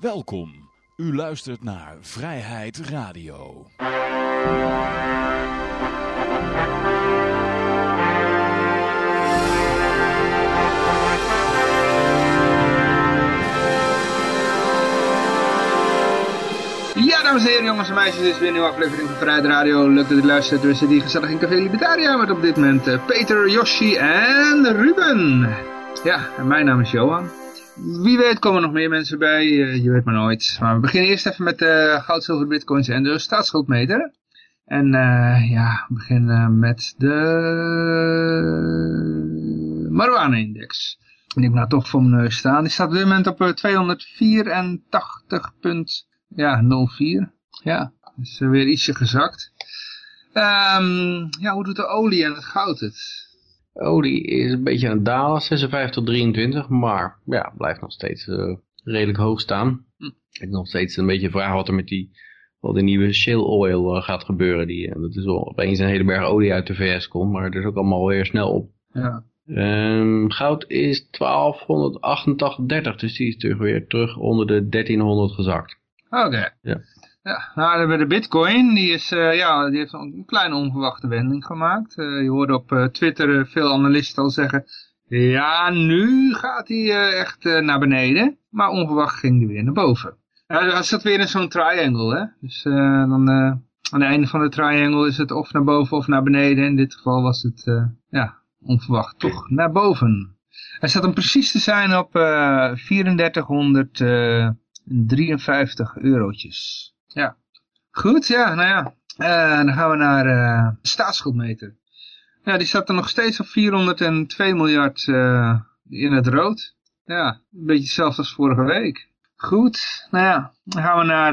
Welkom. U luistert naar Vrijheid Radio. Ja, dames en heren, jongens en meisjes, dit is weer een nieuwe aflevering van Vrijheid Radio. Leuk dat u luistert. Zitten hier gezellig in Café Libertaria met op dit moment eh, Peter, Yoshi en Ruben. Ja, en mijn naam is Johan. Wie weet komen er nog meer mensen bij, eh, je weet maar nooit. Maar we beginnen eerst even met de goud, zilver, bitcoins en de staatsschuldmeter. En eh, ja, we beginnen met de marijuana-index. Heb ik nou toch voor mijn neus staan. Die staat op dit moment op eh, 284. Ja, 04. Ja, is eh, weer ietsje gezakt. Ehm, ja, hoe doet de olie en het goud het? Olie is een beetje aan het dalen, 56 tot 23, maar ja, blijft nog steeds eh, redelijk hoog staan. Hm. Ik heb nog steeds een beetje vragen wat er met die, wat de nieuwe shale oil eh, gaat gebeuren. Die, en dat is wel opeens een hele berg olie uit de VS komt, maar dat is ook allemaal weer snel op. Ja. Ehm, goud is 1288,30, dus die is terug weer terug onder de 1300 gezakt. Oké. Ja. Ja, nou, we de bitcoin, die, is, eh, ja, die heeft een kleine onverwachte wending gemaakt. Eh, je hoorde op eh, Twitter veel analisten al zeggen, ja, nu gaat hij echt naar beneden. Maar onverwacht ging hij weer naar boven. Hij zat weer in zo'n triangle, hè. Dus dan, aan het einde van de triangle is het of naar boven of naar beneden. In dit geval was het, ja, onverwacht toch naar boven. Hij zat hem precies te zijn op eh 3453 eurotjes. Ja. Goed, ja, nou ja. Eh, dan gaan we naar de staatsschuldmeter. Ja, die staat er nog steeds op 402 miljard eh, in het rood. Ja, een beetje hetzelfde als vorige week. Goed, nou ja, dan gaan we naar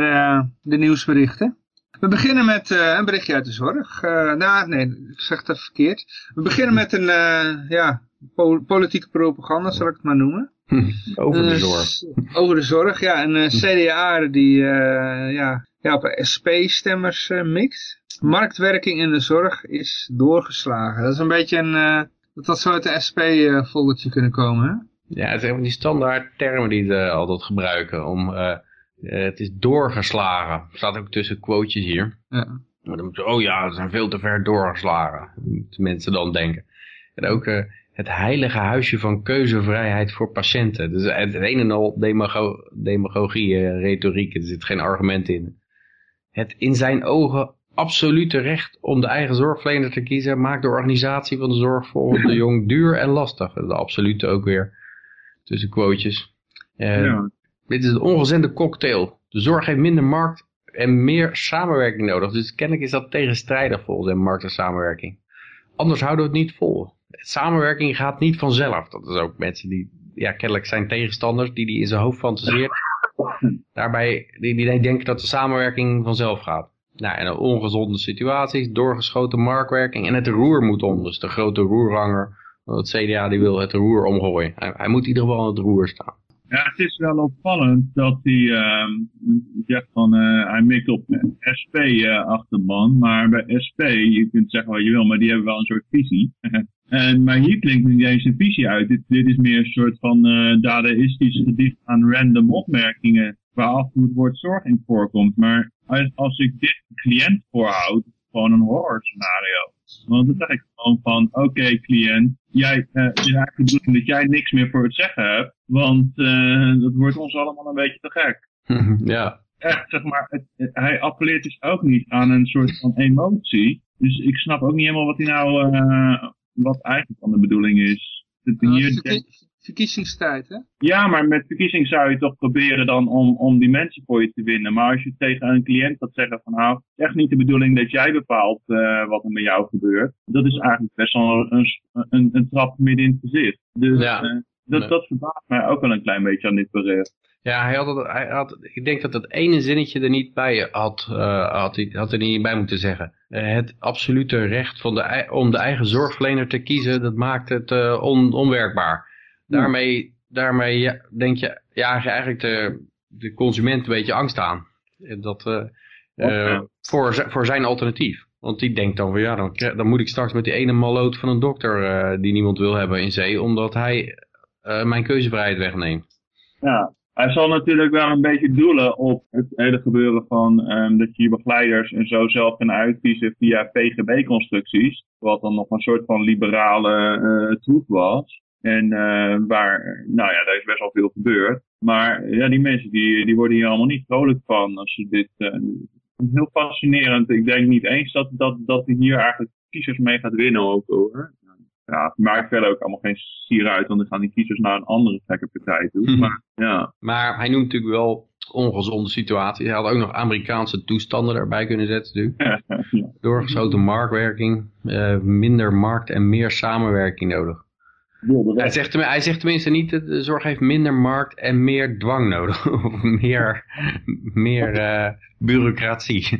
de nieuwsberichten. We beginnen met eh, een berichtje uit de zorg. Eh, nou, nee, ik zeg het even verkeerd. We beginnen met een, eh, ja, po- politieke propaganda, zal ik het maar noemen. Over de zorg. Over de zorg, ja. Een eh, CDA die eh, ja, ja, op SP-stemmers eh, mikt. Marktwerking in de zorg is doorgeslagen. Dat is een beetje een... eh, dat had zo uit de SP-foldertje kunnen komen, hè? Ja, het zijn van die standaard termen die ze altijd gebruiken om... eh, eh, het is doorgeslagen. Staat ook tussen quotejes hier. Ja. Maar dan moeten ze, oh ja, ze zijn veel te ver doorgeslagen. Moeten mensen dan denken. En ook eh, het heilige huisje van keuzevrijheid voor patiënten. Dus het, het een en al demago demagogie, eh, retoriek. Er zit geen argument in. Het in zijn ogen absolute recht om de eigen zorgverlener te kiezen... maakt de organisatie van de zorg volgens de jong duur en lastig. De absolute ook weer tussen quotejes. Eh, Ja. Dit is een ongezende cocktail. De zorg heeft minder markt en meer samenwerking nodig. Dus kennelijk is dat tegenstrijdig volgens hem, markt en samenwerking. Anders houden we het niet vol. Samenwerking gaat niet vanzelf. Dat is ook mensen die, ja, kennelijk zijn tegenstanders, die die in zijn hoofd fantaseert. Daarbij, die, die denken dat de samenwerking vanzelf gaat. Nou, en ongezonde situaties, doorgeschoten marktwerking en het roer moet om. Dus de grote roerranger, want het CDA die wil het roer omgooien. Hij, hij moet in ieder geval aan het roer staan. Ja, het is wel opvallend dat hij ehm, zegt van eh, hij mikt op SP-achterban, maar bij SP, je kunt zeggen wat je wil, maar die hebben wel een soort visie. en, maar hier klinkt niet eens een visie uit. Dit, dit is meer een soort van eh dadaistisch gedicht aan random opmerkingen waar af en het woord zorg in voorkomt. Maar als, als ik dit cliënt voorhoud, gewoon een horror scenario. Want dan zeg ik gewoon van, oké cliënt, jij, eh, het is eigenlijk de bedoeling dat jij niks meer voor het zeggen hebt, want eh, dat wordt ons allemaal een beetje te gek. ja, Echt, zeg maar, het, het- hij appelleert dus ook niet aan een soort van emotie. Dus ik snap ook niet helemaal wat hij nou, eh, wat eigenlijk van de bedoeling is. Hier verkie- denkt- verkiezingstijd, hè? ja, maar met verkiezing zou je toch proberen dan om, om die mensen voor je te winnen. Maar als je tegen een cliënt gaat zeggen van nou, het is echt niet de bedoeling dat jij bepaalt eh, wat er met jou gebeurt. Dat is eigenlijk best wel een, een, een trap midden in het gezicht. Dus Ja. Dat, dat verbaast mij ook wel een klein beetje aan dit bericht. Ja, hij had, het, hij had, ik denk dat dat ene zinnetje er niet bij had, eh, had, hij, had er niet bij moeten zeggen. Eh, het absolute recht van de, om de eigen zorgverlener te kiezen, dat maakt het eh, on, onwerkbaar. Daarmee, daarmee ja, denk je ja, eigenlijk de, de consument een beetje angst aan. Dat, voor, voor zijn alternatief. Want die denkt dan van ja, dan, dan moet ik straks met die ene malloot van een dokter die niemand wil hebben in zee, omdat hij eh, mijn keuzevrijheid wegneemt. Ja, Hij zal natuurlijk wel een beetje doelen op het hele gebeuren van ehm, dat je je begeleiders en zo zelf kan uitkiezen via PGB-constructies. Wat dan nog een soort van liberale uh, troep was. En uh, waar, nou ja, daar is best wel veel gebeurd. Maar ja, die mensen die, die worden hier allemaal niet vrolijk van als ze dit... Heel fascinerend. Ik denk niet eens dat, dat, dat hij hier eigenlijk kiezers mee gaat winnen ook hoor. Ja, maakt verder ook allemaal geen sier uit, want dan gaan die kiezers naar een andere gekke partij toe. Mhm. Maar, ja. maar hij noemt natuurlijk wel ongezonde situaties. Hij had ook nog Amerikaanse toestanden daarbij kunnen zetten natuurlijk. ja. Doorgeschoten marktwerking, uh, minder markt en meer samenwerking nodig. Hij zegt, hij zegt tenminste niet, de zorg heeft minder markt en meer dwang nodig. of meer, meer uh, bureaucratie.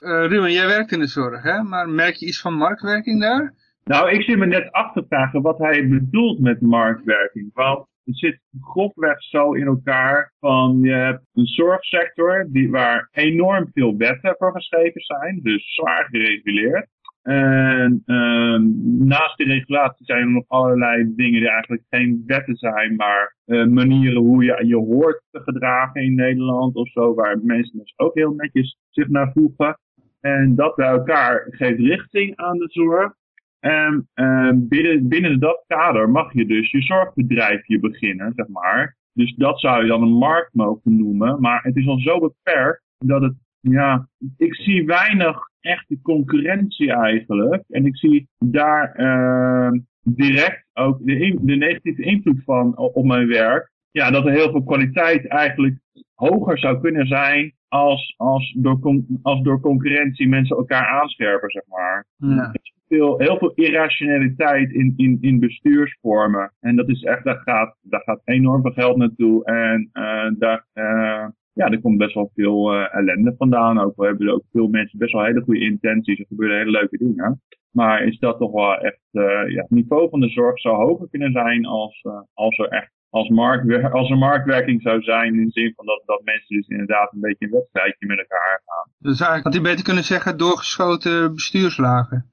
Uh, Ruben, jij werkt in de zorg, hè? maar merk je iets van marktwerking daar? Nou, ik zit me net af te vragen wat hij bedoelt met marktwerking. Want het zit grofweg zo in elkaar van je hebt een zorgsector die, waar enorm veel wetten voor geschreven zijn, dus zwaar gereguleerd. En uh, naast die regulatie zijn er nog allerlei dingen die eigenlijk geen wetten zijn, maar uh, manieren hoe je je hoort te gedragen in Nederland of zo, waar mensen dus ook heel netjes zich naar voegen. En dat bij elkaar geeft richting aan de zorg. En uh, binnen, binnen dat kader mag je dus je zorgbedrijfje beginnen, zeg maar. Dus dat zou je dan een markt mogen noemen. Maar het is al zo beperkt dat het, ja, ik zie weinig echte concurrentie eigenlijk. En ik zie daar uh, direct ook de, de negatieve invloed van op mijn werk. Ja, dat er heel veel kwaliteit eigenlijk hoger zou kunnen zijn als, als, door, als door concurrentie mensen elkaar aanscherpen, zeg maar. Ja. Veel, heel veel irrationaliteit in, in, in bestuursvormen. En dat is echt, daar gaat, daar gaat enorm veel geld naartoe. En uh, daar, uh, ja, er komt best wel veel uh, ellende vandaan. Ook we hebben ook veel mensen best wel hele goede intenties. Er gebeuren hele leuke dingen. Maar is dat toch wel echt, ja, het niveau van de zorg zou hoger kunnen zijn als, als er echt als, markt, als er marktwerking zou zijn in de zin van dat, dat mensen dus inderdaad een beetje een wedstrijdje met elkaar gaan. Dus eigenlijk had hij beter kunnen zeggen doorgeschoten bestuurslagen.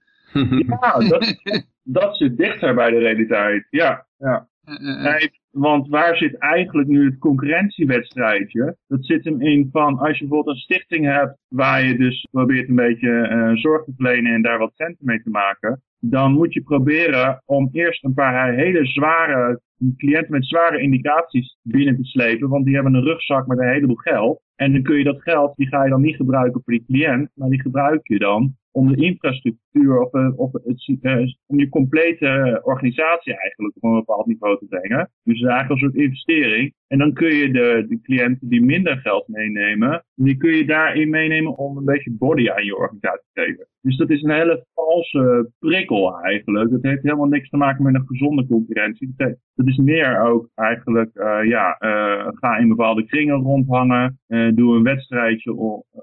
ja, dat, dat zit dichter bij de realiteit. Ja, ja. Nee, want waar zit eigenlijk nu het concurrentiewedstrijdje? Dat zit hem in van als je bijvoorbeeld een stichting hebt waar je dus probeert een beetje uh, zorg te verlenen en daar wat centen mee te maken. Dan moet je proberen om eerst een paar hele zware cliënten met zware indicaties binnen te slepen, want die hebben een rugzak met een heleboel geld. En dan kun je dat geld, die ga je dan niet gebruiken voor die cliënt, maar die gebruik je dan om de infrastructuur of, eh, het, uh, om je complete organisatie eigenlijk op een bepaald niveau te brengen. Dus het is eigenlijk een soort investering. En dan kun je de, cliënten die minder geld meenemen, die kun je daarin meenemen om een beetje body aan je organisatie te geven. Dus dat is een hele valse prikkel eigenlijk. Dat heeft helemaal niks te maken met een gezonde concurrentie. Dat is meer ook eigenlijk, ja, ga in bepaalde kringen rondhangen. Uh, doe een wedstrijdje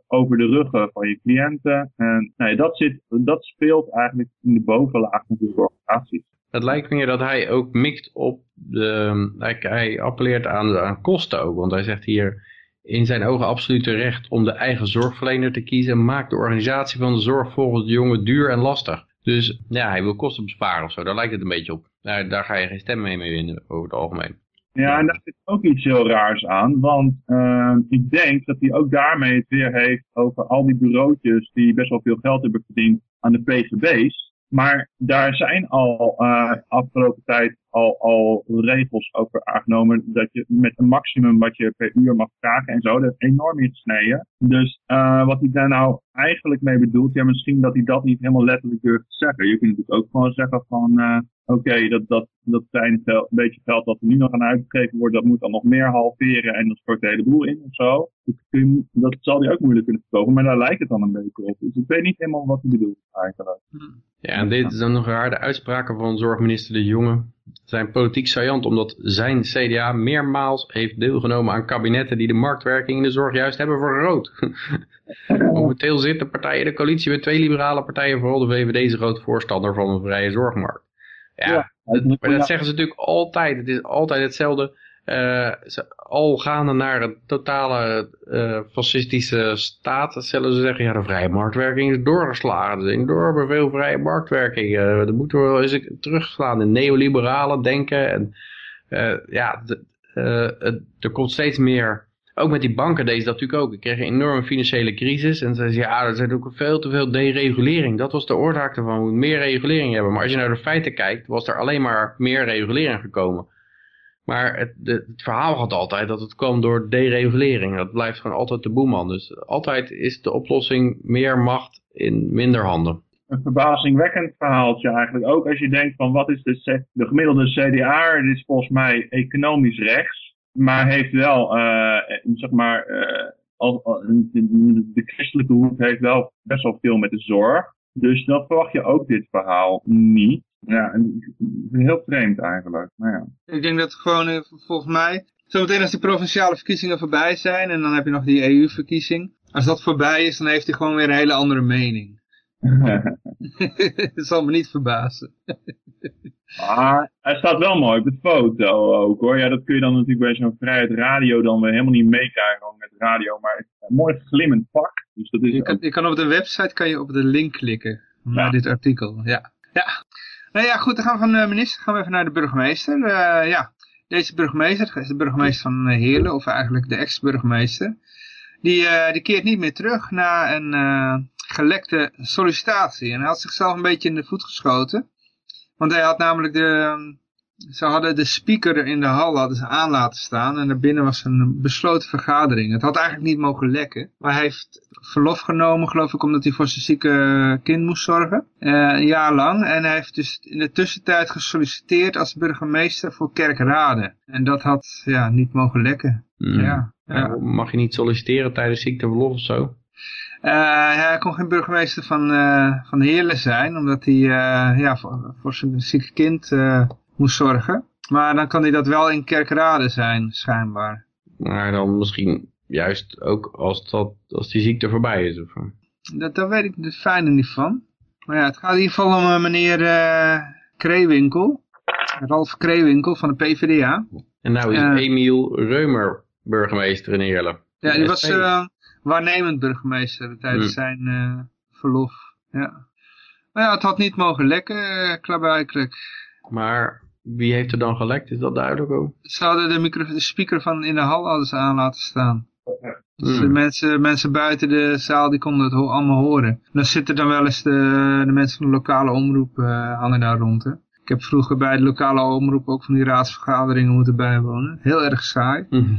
over de ruggen van je cliënten. En nee, dat, zit, dat speelt eigenlijk in de bovenlaag van de organisaties. Het lijkt me dat hij ook mikt op de, hij, hij appelleert aan, aan kosten ook. Want hij zegt hier, in zijn ogen absolute recht om de eigen zorgverlener te kiezen, maakt de organisatie van de zorg volgens de jongen duur en lastig. Dus ja, hij wil kosten besparen of zo, daar lijkt het een beetje op. Daar, daar ga je geen stem mee, mee winnen over het algemeen. Ja, en daar zit ook iets heel raars aan, want uh, ik denk dat hij ook daarmee het weer heeft over al die bureautjes die best wel veel geld hebben verdiend aan de PGB's. Maar daar zijn al uh, afgelopen tijd al, al regels over aangenomen dat je met een maximum wat je per uur mag vragen en zo, dat is enorm ingesneden. Dus uh, wat hij daar nou eigenlijk mee bedoelt, ja misschien dat hij dat niet helemaal letterlijk durft te zeggen. Je kunt natuurlijk ook gewoon zeggen van, uh, oké, okay, dat, dat, dat geld, een beetje geld dat er nu nog aan uitgegeven wordt, dat moet dan nog meer halveren en dat stort de hele boel in of zo. Dat, dat zal hij ook moeilijk kunnen verkopen, maar daar lijkt het dan een beetje op. Dus ik weet niet helemaal wat hij bedoelt eigenlijk. Ja, en dit is dan nog raar, de uitspraken van zorgminister De Jonge zijn politiek saillant omdat zijn CDA meermaals heeft deelgenomen aan kabinetten die de marktwerking in de zorg juist hebben vergroot. Momenteel zit de partij in de coalitie met twee liberale partijen, vooral de VVD is een groot voorstander van een vrije zorgmarkt. Ja, maar dat zeggen ze natuurlijk altijd. Het is altijd hetzelfde. Uh, al gaande naar een totale uh, fascistische staat, zullen ze zeggen, ja, de vrije marktwerking is doorgeslagen. Er is enorm veel vrije marktwerking. Uh, er moeten we eens terugslaan in neoliberale denken. En ja, eh, het- er komt steeds meer, ook met die banken deze dat natuurlijk ook. Ik kreeg een enorme financiële crisis en ze zeiden, ja, er zijn ook veel te veel deregulering. Dat was de oorzaak ervan, we moeten meer regulering hebben. Maar als je naar de feiten kijkt, was er alleen maar meer regulering gekomen. Maar het, het verhaal gaat altijd dat het kwam door deregulering. Dat blijft gewoon altijd de boeman. Dus altijd is de oplossing meer macht in minder handen. een verbazingwekkend verhaaltje eigenlijk. Ook als je denkt van wat is de, de gemiddelde CDA, dit is volgens mij economisch rechts, maar heeft wel, eh, zeg maar, eh, de, de christelijke hoek heeft wel best wel veel met de zorg. Dus dat verwacht je ook dit verhaal niet. Ja, en heel vreemd eigenlijk. Maar ja. Ik denk dat gewoon, eh, volgens mij, zometeen als die provinciale verkiezingen voorbij zijn en dan heb je nog die EU-verkiezing. Als dat voorbij is, dan heeft hij gewoon weer een hele andere mening. Dat zal me niet verbazen. Maar hij staat wel mooi op de foto ook hoor. Ja, dat kun je dan natuurlijk bij zo'n vrijheid radio dan weer helemaal niet meekrijgen met radio. Maar het is een mooi glimmend pak. Dus dat is Je kan, ook- je kan op de website kan je op de link klikken naar Ja. dit artikel. Ja. Ja. Nou ja, goed, dan gaan we van de minister gaan we even naar de burgemeester. Eh, ja, deze burgemeester is de burgemeester van eh, Heerlen, of eigenlijk de ex-burgemeester. Die, eh, die keert niet meer terug na een eh, gelekte sollicitatie. En hij had zichzelf een beetje in de voet geschoten. Want hij had namelijk de... Ze hadden de speaker in de hal hadden ze aan laten staan. En daarbinnen was een besloten vergadering. Het had eigenlijk niet mogen lekken. Maar hij heeft verlof genomen, geloof ik, omdat hij voor zijn zieke kind moest zorgen. Eh, een jaar lang. En hij heeft dus in de tussentijd gesolliciteerd als burgemeester voor Kerkrade. En dat had ja, niet mogen lekken. Hmm. Ja, ja. Ja, Mag je niet solliciteren tijdens ziekteverlof of zo? Eh, hij kon geen burgemeester van, eh, van Heerlen zijn, omdat hij eh, ja, voor, voor zijn zieke kind moest zorgen. Maar dan kan hij dat wel in Kerkrade zijn, schijnbaar. Maar dan misschien juist ook als, dat, als die ziekte voorbij is. Of, Dat, daar weet ik de fijne niet van. Maar ja, het gaat in ieder geval om meneer Kreewinkel. Ralf Kreewinkel van de PvdA. en nou is Ja. Emiel Reumer burgemeester in Heerlen. Ja, die was eh, waarnemend burgemeester tijdens Hmm. zijn eh, verlof. Ja. Maar ja, het had niet mogen lekken, uh, klaarblijkelijk. Maar wie heeft er dan gelekt? Is dat duidelijk ook? Ze hadden de, micro, de speaker van in de hal ze aan laten staan. Dus de Hmm. mensen, mensen buiten de zaal die konden het ho- allemaal horen. Dan zitten dan wel eens de, de mensen van de lokale omroep eh, hangen daar rond. Hè. Ik heb vroeger bij de lokale omroep ook van die raadsvergaderingen moeten bijwonen. Heel erg saai. Mhm.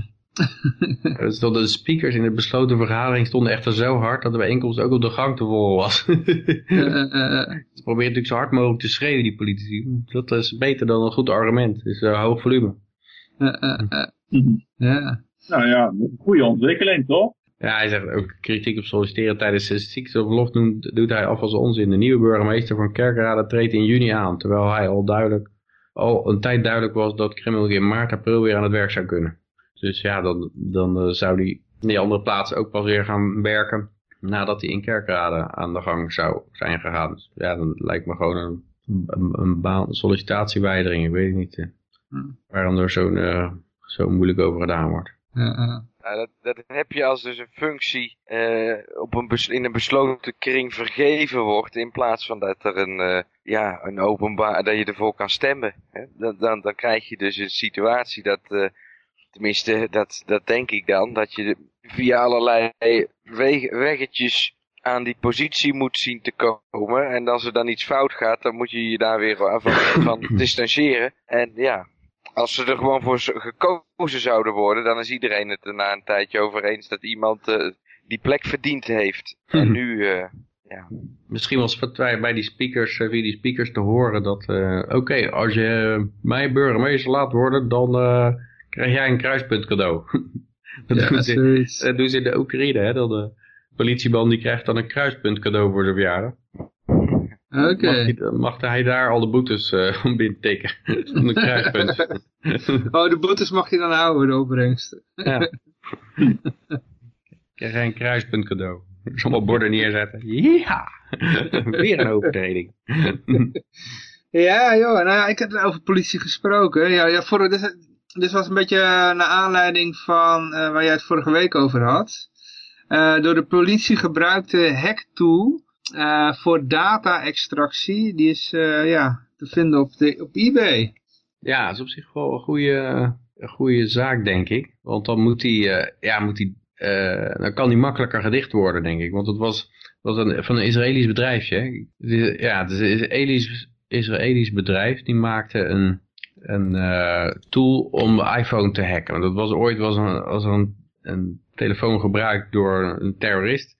Dus dat de speakers in de besloten vergadering stonden echter zo hard dat de bijeenkomst ook op de gang te volgen was. Eh, eh, eh, Ze proberen natuurlijk zo hard mogelijk te schreeuwen, die politici. Dat is beter dan een goed argument. Dus eh, hoog volume. eh. Ja. Nou ja, een goede ontwikkeling toch? Ja, hij zegt ook kritiek op solliciteren tijdens zijn ziekteverlof doet, doet hij af als onzin. De nieuwe burgemeester van Kerkrade treedt in juni aan, terwijl hij al duidelijk, al een tijd duidelijk was dat Krimmel in maart, april weer aan het werk zou kunnen. Dus ja, dan, dan eh, zou in die andere plaatsen ook pas weer gaan werken nadat hij in Kerkrade aan de gang zou zijn gegaan. Dus ja, dan lijkt me gewoon een, een, een baan, sollicitatieweigering, ik weet het niet. eh, Hmm. waarom er zo'n eh, zo moeilijk over gedaan wordt. Ja, dat, dat heb je als dus een functie eh, op een in een besloten kring vergeven wordt. In plaats van dat er een, eh, ja, een openbaar, dat je ervoor kan stemmen. Hè? Dan, dan, dan krijg je dus een situatie dat, eh, tenminste dat, dat denk ik dan, dat je via allerlei weg, weggetjes aan die positie moet zien te komen. En als er dan iets fout gaat, dan moet je je daar weer van, van distancieren. En ja, als ze er gewoon voor gekozen zouden worden, dan is iedereen het er na een tijdje over eens dat iemand eh, die plek verdiend heeft. En nu, eh, ja. Misschien was het bij die speakers, eh, via die speakers te horen dat, eh, oké, als je mij burgemeester laat worden, dan eh, krijg jij een kruispunt cadeau. dat, Ja, doen ze, dat doen ze in de Oekraïne, hè. Dat de politieman die krijgt dan een kruispunt cadeau voor zijn verjaardag. Oké. Mag, hij, mag hij daar al de boetes eh om binnen tikken? Van een kruispunt. Oh, de boetes mag je dan houden, de opbrengsten. ja. Krijg jij een kruispunt cadeau. Allemaal borden neerzetten. Ja! Weer een overtreding. Ja, joh. Nou ik heb over politie gesproken. Ja, ja, voor, dit, dit was een beetje eh, naar aanleiding van eh, waar jij het vorige week over had. Eh, door de politie gebruikte hacktool eh voor data-extractie. Die is ja, te vinden op, de, op eBay. Ja, dat is op zich wel een goede, een goede zaak, denk ik. Want dan moet die, ja, moet die, dan kan die makkelijker gedicht worden, denk ik. Want het was, was een, van een Israëlisch bedrijfje. Ja, het is een Israëlisch bedrijf. Die maakte een, een eh, tool om de iPhone te hacken. Want dat was ooit was een, was een, een telefoon gebruikt door een terrorist.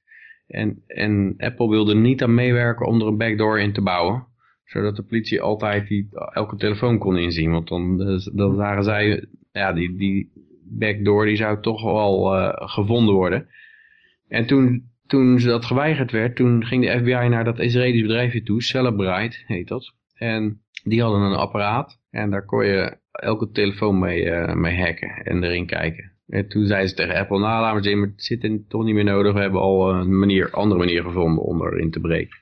En, en Apple wilde niet aan meewerken om er een backdoor in te bouwen. Zodat de politie altijd die, elke telefoon kon inzien. Want dan, eh, dan zagen zij, ja, die, die backdoor die zou toch wel eh, gevonden worden. En toen, toen ze dat geweigerd werd, toen ging de FBI naar dat Israëlisch bedrijfje toe, Celebrite heet dat. En die hadden een apparaat en daar kon je elke telefoon mee, eh, mee hacken en erin kijken. En toen zeiden ze tegen Apple, nou laat maar zien, maar het zit toch niet meer nodig. We hebben al een manier, andere manier gevonden om erin te breken.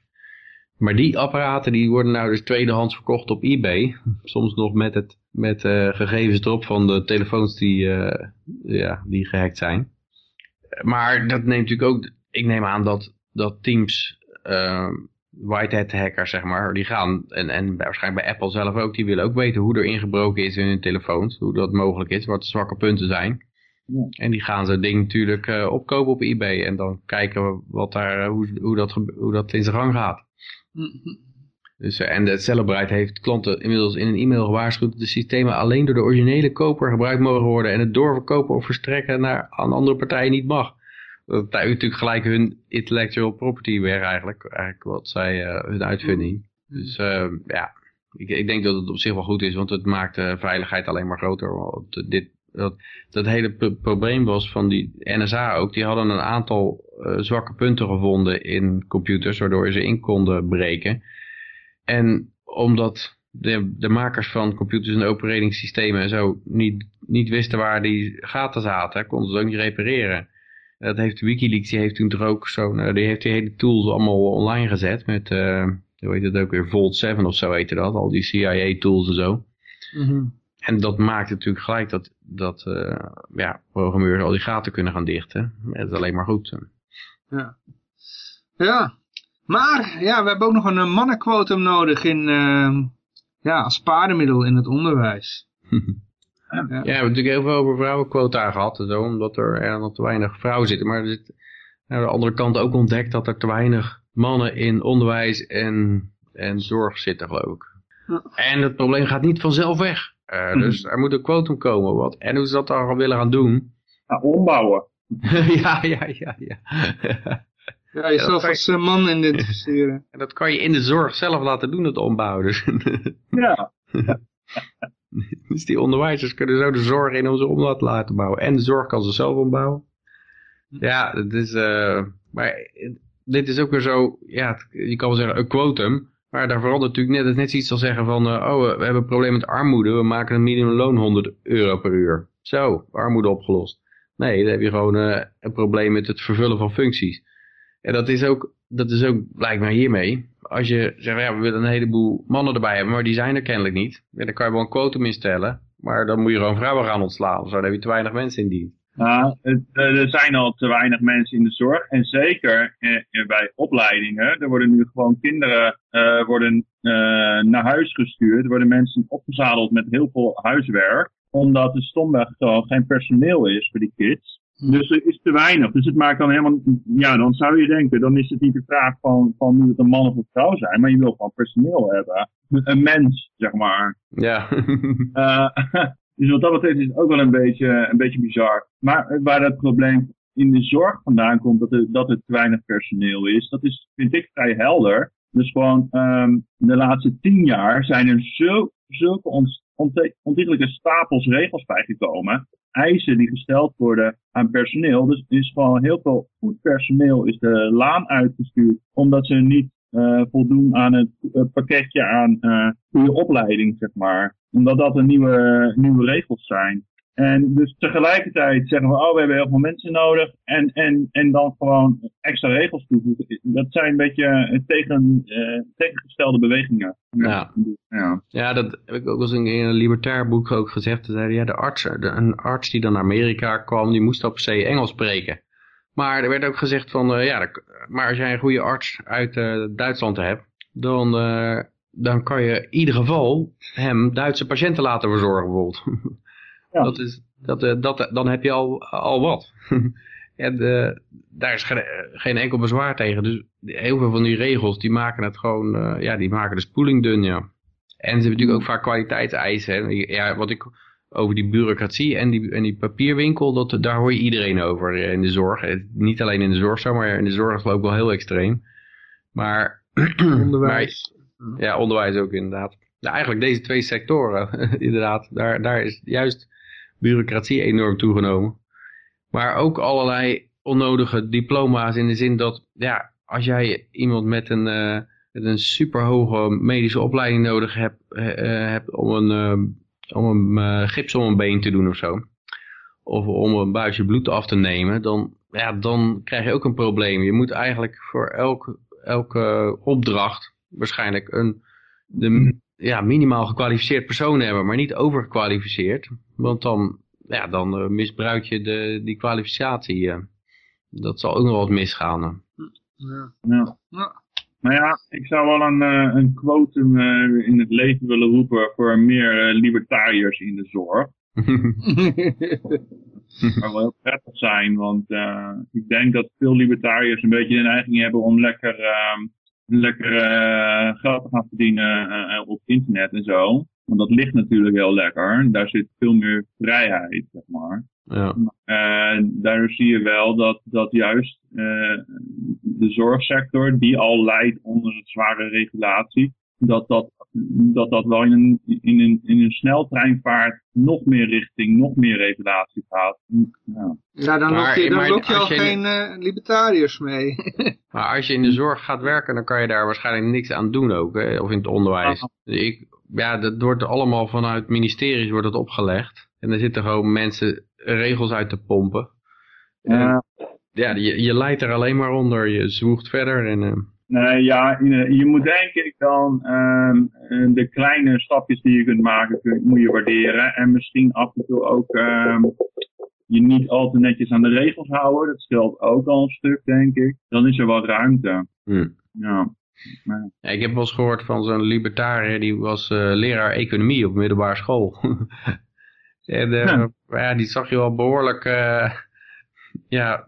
Maar die apparaten die worden nou dus tweedehands verkocht op eBay. Soms nog met, het, met eh, gegevens erop van de telefoons die, eh, ja, die gehackt zijn. Maar dat neemt natuurlijk ook, ik neem aan dat, dat teams, uh, whitehead hackers zeg maar, die gaan, en, en waarschijnlijk bij Apple zelf ook, die willen ook weten hoe er ingebroken is in hun telefoons. Hoe dat mogelijk is, wat de zwakke punten zijn. Ja. En die gaan zo'n ding natuurlijk eh, opkopen op eBay. En dan kijken we wat daar, eh, hoe, hoe, dat, hoe dat in zijn gang gaat. Dus, eh, en de Celebrite heeft klanten inmiddels in een e-mail gewaarschuwd dat de systemen alleen door de originele koper gebruikt mogen worden en het doorverkopen of verstrekken naar, aan andere partijen niet mag. Dat duidt natuurlijk gelijk hun intellectual property weg eigenlijk, eigenlijk wat zij, eh, hun uitvinding. Dus eh, ja, ik, ik denk dat het op zich wel goed is, want het maakt de veiligheid alleen maar groter. Want dit, dat, dat hele pro- probleem was van die NSA ook, die hadden een aantal eh, zwakke punten gevonden in computers, waardoor ze in konden breken. En omdat de, de makers van computers en operatingsystemen en zo niet, niet wisten waar die gaten zaten, konden ze het ook niet repareren. Dat heeft Wikileaks, die heeft toen ook zo, nou, die heeft die hele tools allemaal online gezet met, eh hoe heet het ook weer, Vault 7 of zo heette dat, al die CIA tools en zo. Mhm. En dat maakt natuurlijk gelijk dat, dat eh, ja, programmeurs al die gaten kunnen gaan dichten. Dat is alleen maar goed. Ja. ja. Maar, ja, we hebben ook nog een eh, mannenquotum nodig in, ja, als paardenmiddel in het onderwijs. Ja, we hebben natuurlijk heel veel over vrouwenquota gehad en zo, omdat er, er nog te weinig vrouwen zitten. Maar er zit aan de andere kant ook ontdekt dat er te weinig mannen in onderwijs en, en zorg zitten, geloof ik. Ja. En het probleem gaat niet vanzelf weg. Eh, Dus er moet een quotum komen. Wat, en hoe ze dat dan gaan willen gaan doen. Ja, ombouwen. ja, ja, ja, ja. Ja, jezelf Ja, als eh, man identificeren. en dat kan je in de zorg zelf laten doen, het ombouwen. Dus, Ja, dus die onderwijzers kunnen zo de zorg in om ze om te laten bouwen. En de zorg kan ze zelf ombouwen. Ja, het is, eh, maar dit is ook weer zo, ja, je kan wel zeggen een quotum. Maar daar verandert natuurlijk net, het net zoiets als zeggen van, eh, oh, we hebben een probleem met armoede. We maken een minimumloon 100 euro per uur. Zo, armoede opgelost. Nee, dan heb je gewoon eh, een probleem met het vervullen van functies. En dat is ook, dat is ook blijkbaar hiermee. Als je zegt, ja, we willen een heleboel mannen erbij hebben, maar die zijn er kennelijk niet. Dan kan je wel een quotum instellen. Maar dan moet je gewoon vrouwen gaan ontslaan. Zo, dan heb je te weinig mensen in het, eh, er zijn al te weinig mensen in de zorg. En zeker eh, eh, bij opleidingen. Er worden nu gewoon kinderen worden, naar huis gestuurd. Worden mensen opgezadeld met heel veel huiswerk. Omdat er stomweg gewoon geen personeel is voor die kids. Dus er is te weinig. Dus het maakt dan helemaal... Ja, dan zou je denken, dan is het niet de vraag van, van moet het een man of een vrouw zijn. Maar je wil gewoon personeel hebben. Een mens, zeg maar. Ja. Eh, dus wat dat betreft is het ook wel een beetje, een beetje bizar. Maar waar het probleem in de zorg vandaan komt, dat er, dat er te weinig personeel is, dat is, vind ik vrij helder. Dus gewoon ehm, de laatste tien jaar zijn er zo, zulke ont, onte- ontiegelijke stapels regels bijgekomen. Eisen die gesteld worden aan personeel. Dus is gewoon heel veel goed personeel is de laan uitgestuurd. Omdat ze niet eh, voldoen aan het pakketje aan eh goede opleiding, zeg maar. Omdat dat een nieuwe, nieuwe regels zijn. En dus tegelijkertijd zeggen we, oh, we hebben heel veel mensen nodig. En, en, en dan gewoon extra regels toevoegen. Dat zijn een beetje eh, tegen, eh, tegengestelde bewegingen. Ja. ja. Ja, dat heb ik ook eens in een libertair boek ook gezegd. Ze zeiden, ja, de arts, de, een arts die dan naar Amerika kwam, die moest op per se Engels spreken. Maar er werd ook gezegd van, eh, ja, dat- maar als jij een goede arts uit Duitsland hebt, dan, dan kan je in ieder geval hem Duitse patiënten laten verzorgen bijvoorbeeld. Ja. Dat is, dat, eh, dat, dan heb je al, al wat. en eh, daar is geen, geen enkel bezwaar tegen. Dus heel veel van die regels, die maken het gewoon, eh, ja, die maken de spoeling dun, ja. En ze hebben natuurlijk ook vaak kwaliteitseisen. Hè. Ja, wat ik over die bureaucratie en die, en die papierwinkel, dat, daar hoor je iedereen over eh, in de zorg. Eh, Niet alleen in de zorg zo, maar in de zorg is het ook wel heel extreem. Maar, Onderwijs. maar- ja, onderwijs ook inderdaad. Nou, eigenlijk deze twee sectoren, inderdaad, daar, daar is juist bureaucratie enorm toegenomen. Maar ook allerlei onnodige diploma's in de zin dat, ja, als jij iemand met een, eh, met een superhoge medische opleiding nodig hebt, eh, eh, hebt om een, om een gips om een been te doen of zo, of om een buisje bloed af te nemen, dan, ja, dan krijg je ook een probleem. Je moet eigenlijk voor elke, elke opdracht waarschijnlijk een de, ja, minimaal gekwalificeerd persoon hebben, maar niet overgekwalificeerd. Want dan, ja, dan eh, misbruik je de, die kwalificatie. eh. dat zal ook nog wat misgaan. eh. Ja. Ja. Ja. Nou ja, ik zou wel een, eh, een quotum eh, in het leven willen roepen voor meer libertariërs in de zorg. Dat zou wel heel prettig zijn, want eh, ik denk dat veel libertariërs een beetje de neiging hebben om lekker, ehm, lekker eh, geld te gaan verdienen eh, op internet en zo. Want dat ligt natuurlijk heel lekker. Daar zit veel meer vrijheid, zeg maar. ja. Eh, daar zie je wel dat, dat juist eh, de zorgsector, die al leidt onder een zware regulatie, dat dat, dat, dat wel in een, in, een, in een sneltreinvaart nog meer richting, nog meer regulatie gaat. Ja. Ja, dan lok je, dan lok je al geen eh, libertariërs mee. Maar als je in de zorg gaat werken, dan kan je daar waarschijnlijk niks aan doen ook. Hè? Of in het onderwijs. Ik, ja, dat wordt allemaal vanuit ministeries wordt het opgelegd. En er zitten gewoon mensen regels uit te pompen. En, Ja. ja, je, je leidt er alleen maar onder. Je zwoegt verder. En, eh, Nee, ja, je je moet denk ik dan ehm, eh, de kleine stapjes die je kunt maken, kun- moet je waarderen. En misschien af en toe ook ehm, je niet al te netjes aan de regels houden. Dat scheelt ook al een stuk, denk ik. Dan is er wel ruimte. hm. Ja. Ja, ik heb wel eens gehoord van zo'n libertariër, die was eh, leraar economie op middelbare school. en eh, Ja. maar ja, die zag je wel behoorlijk eh, ja, eh,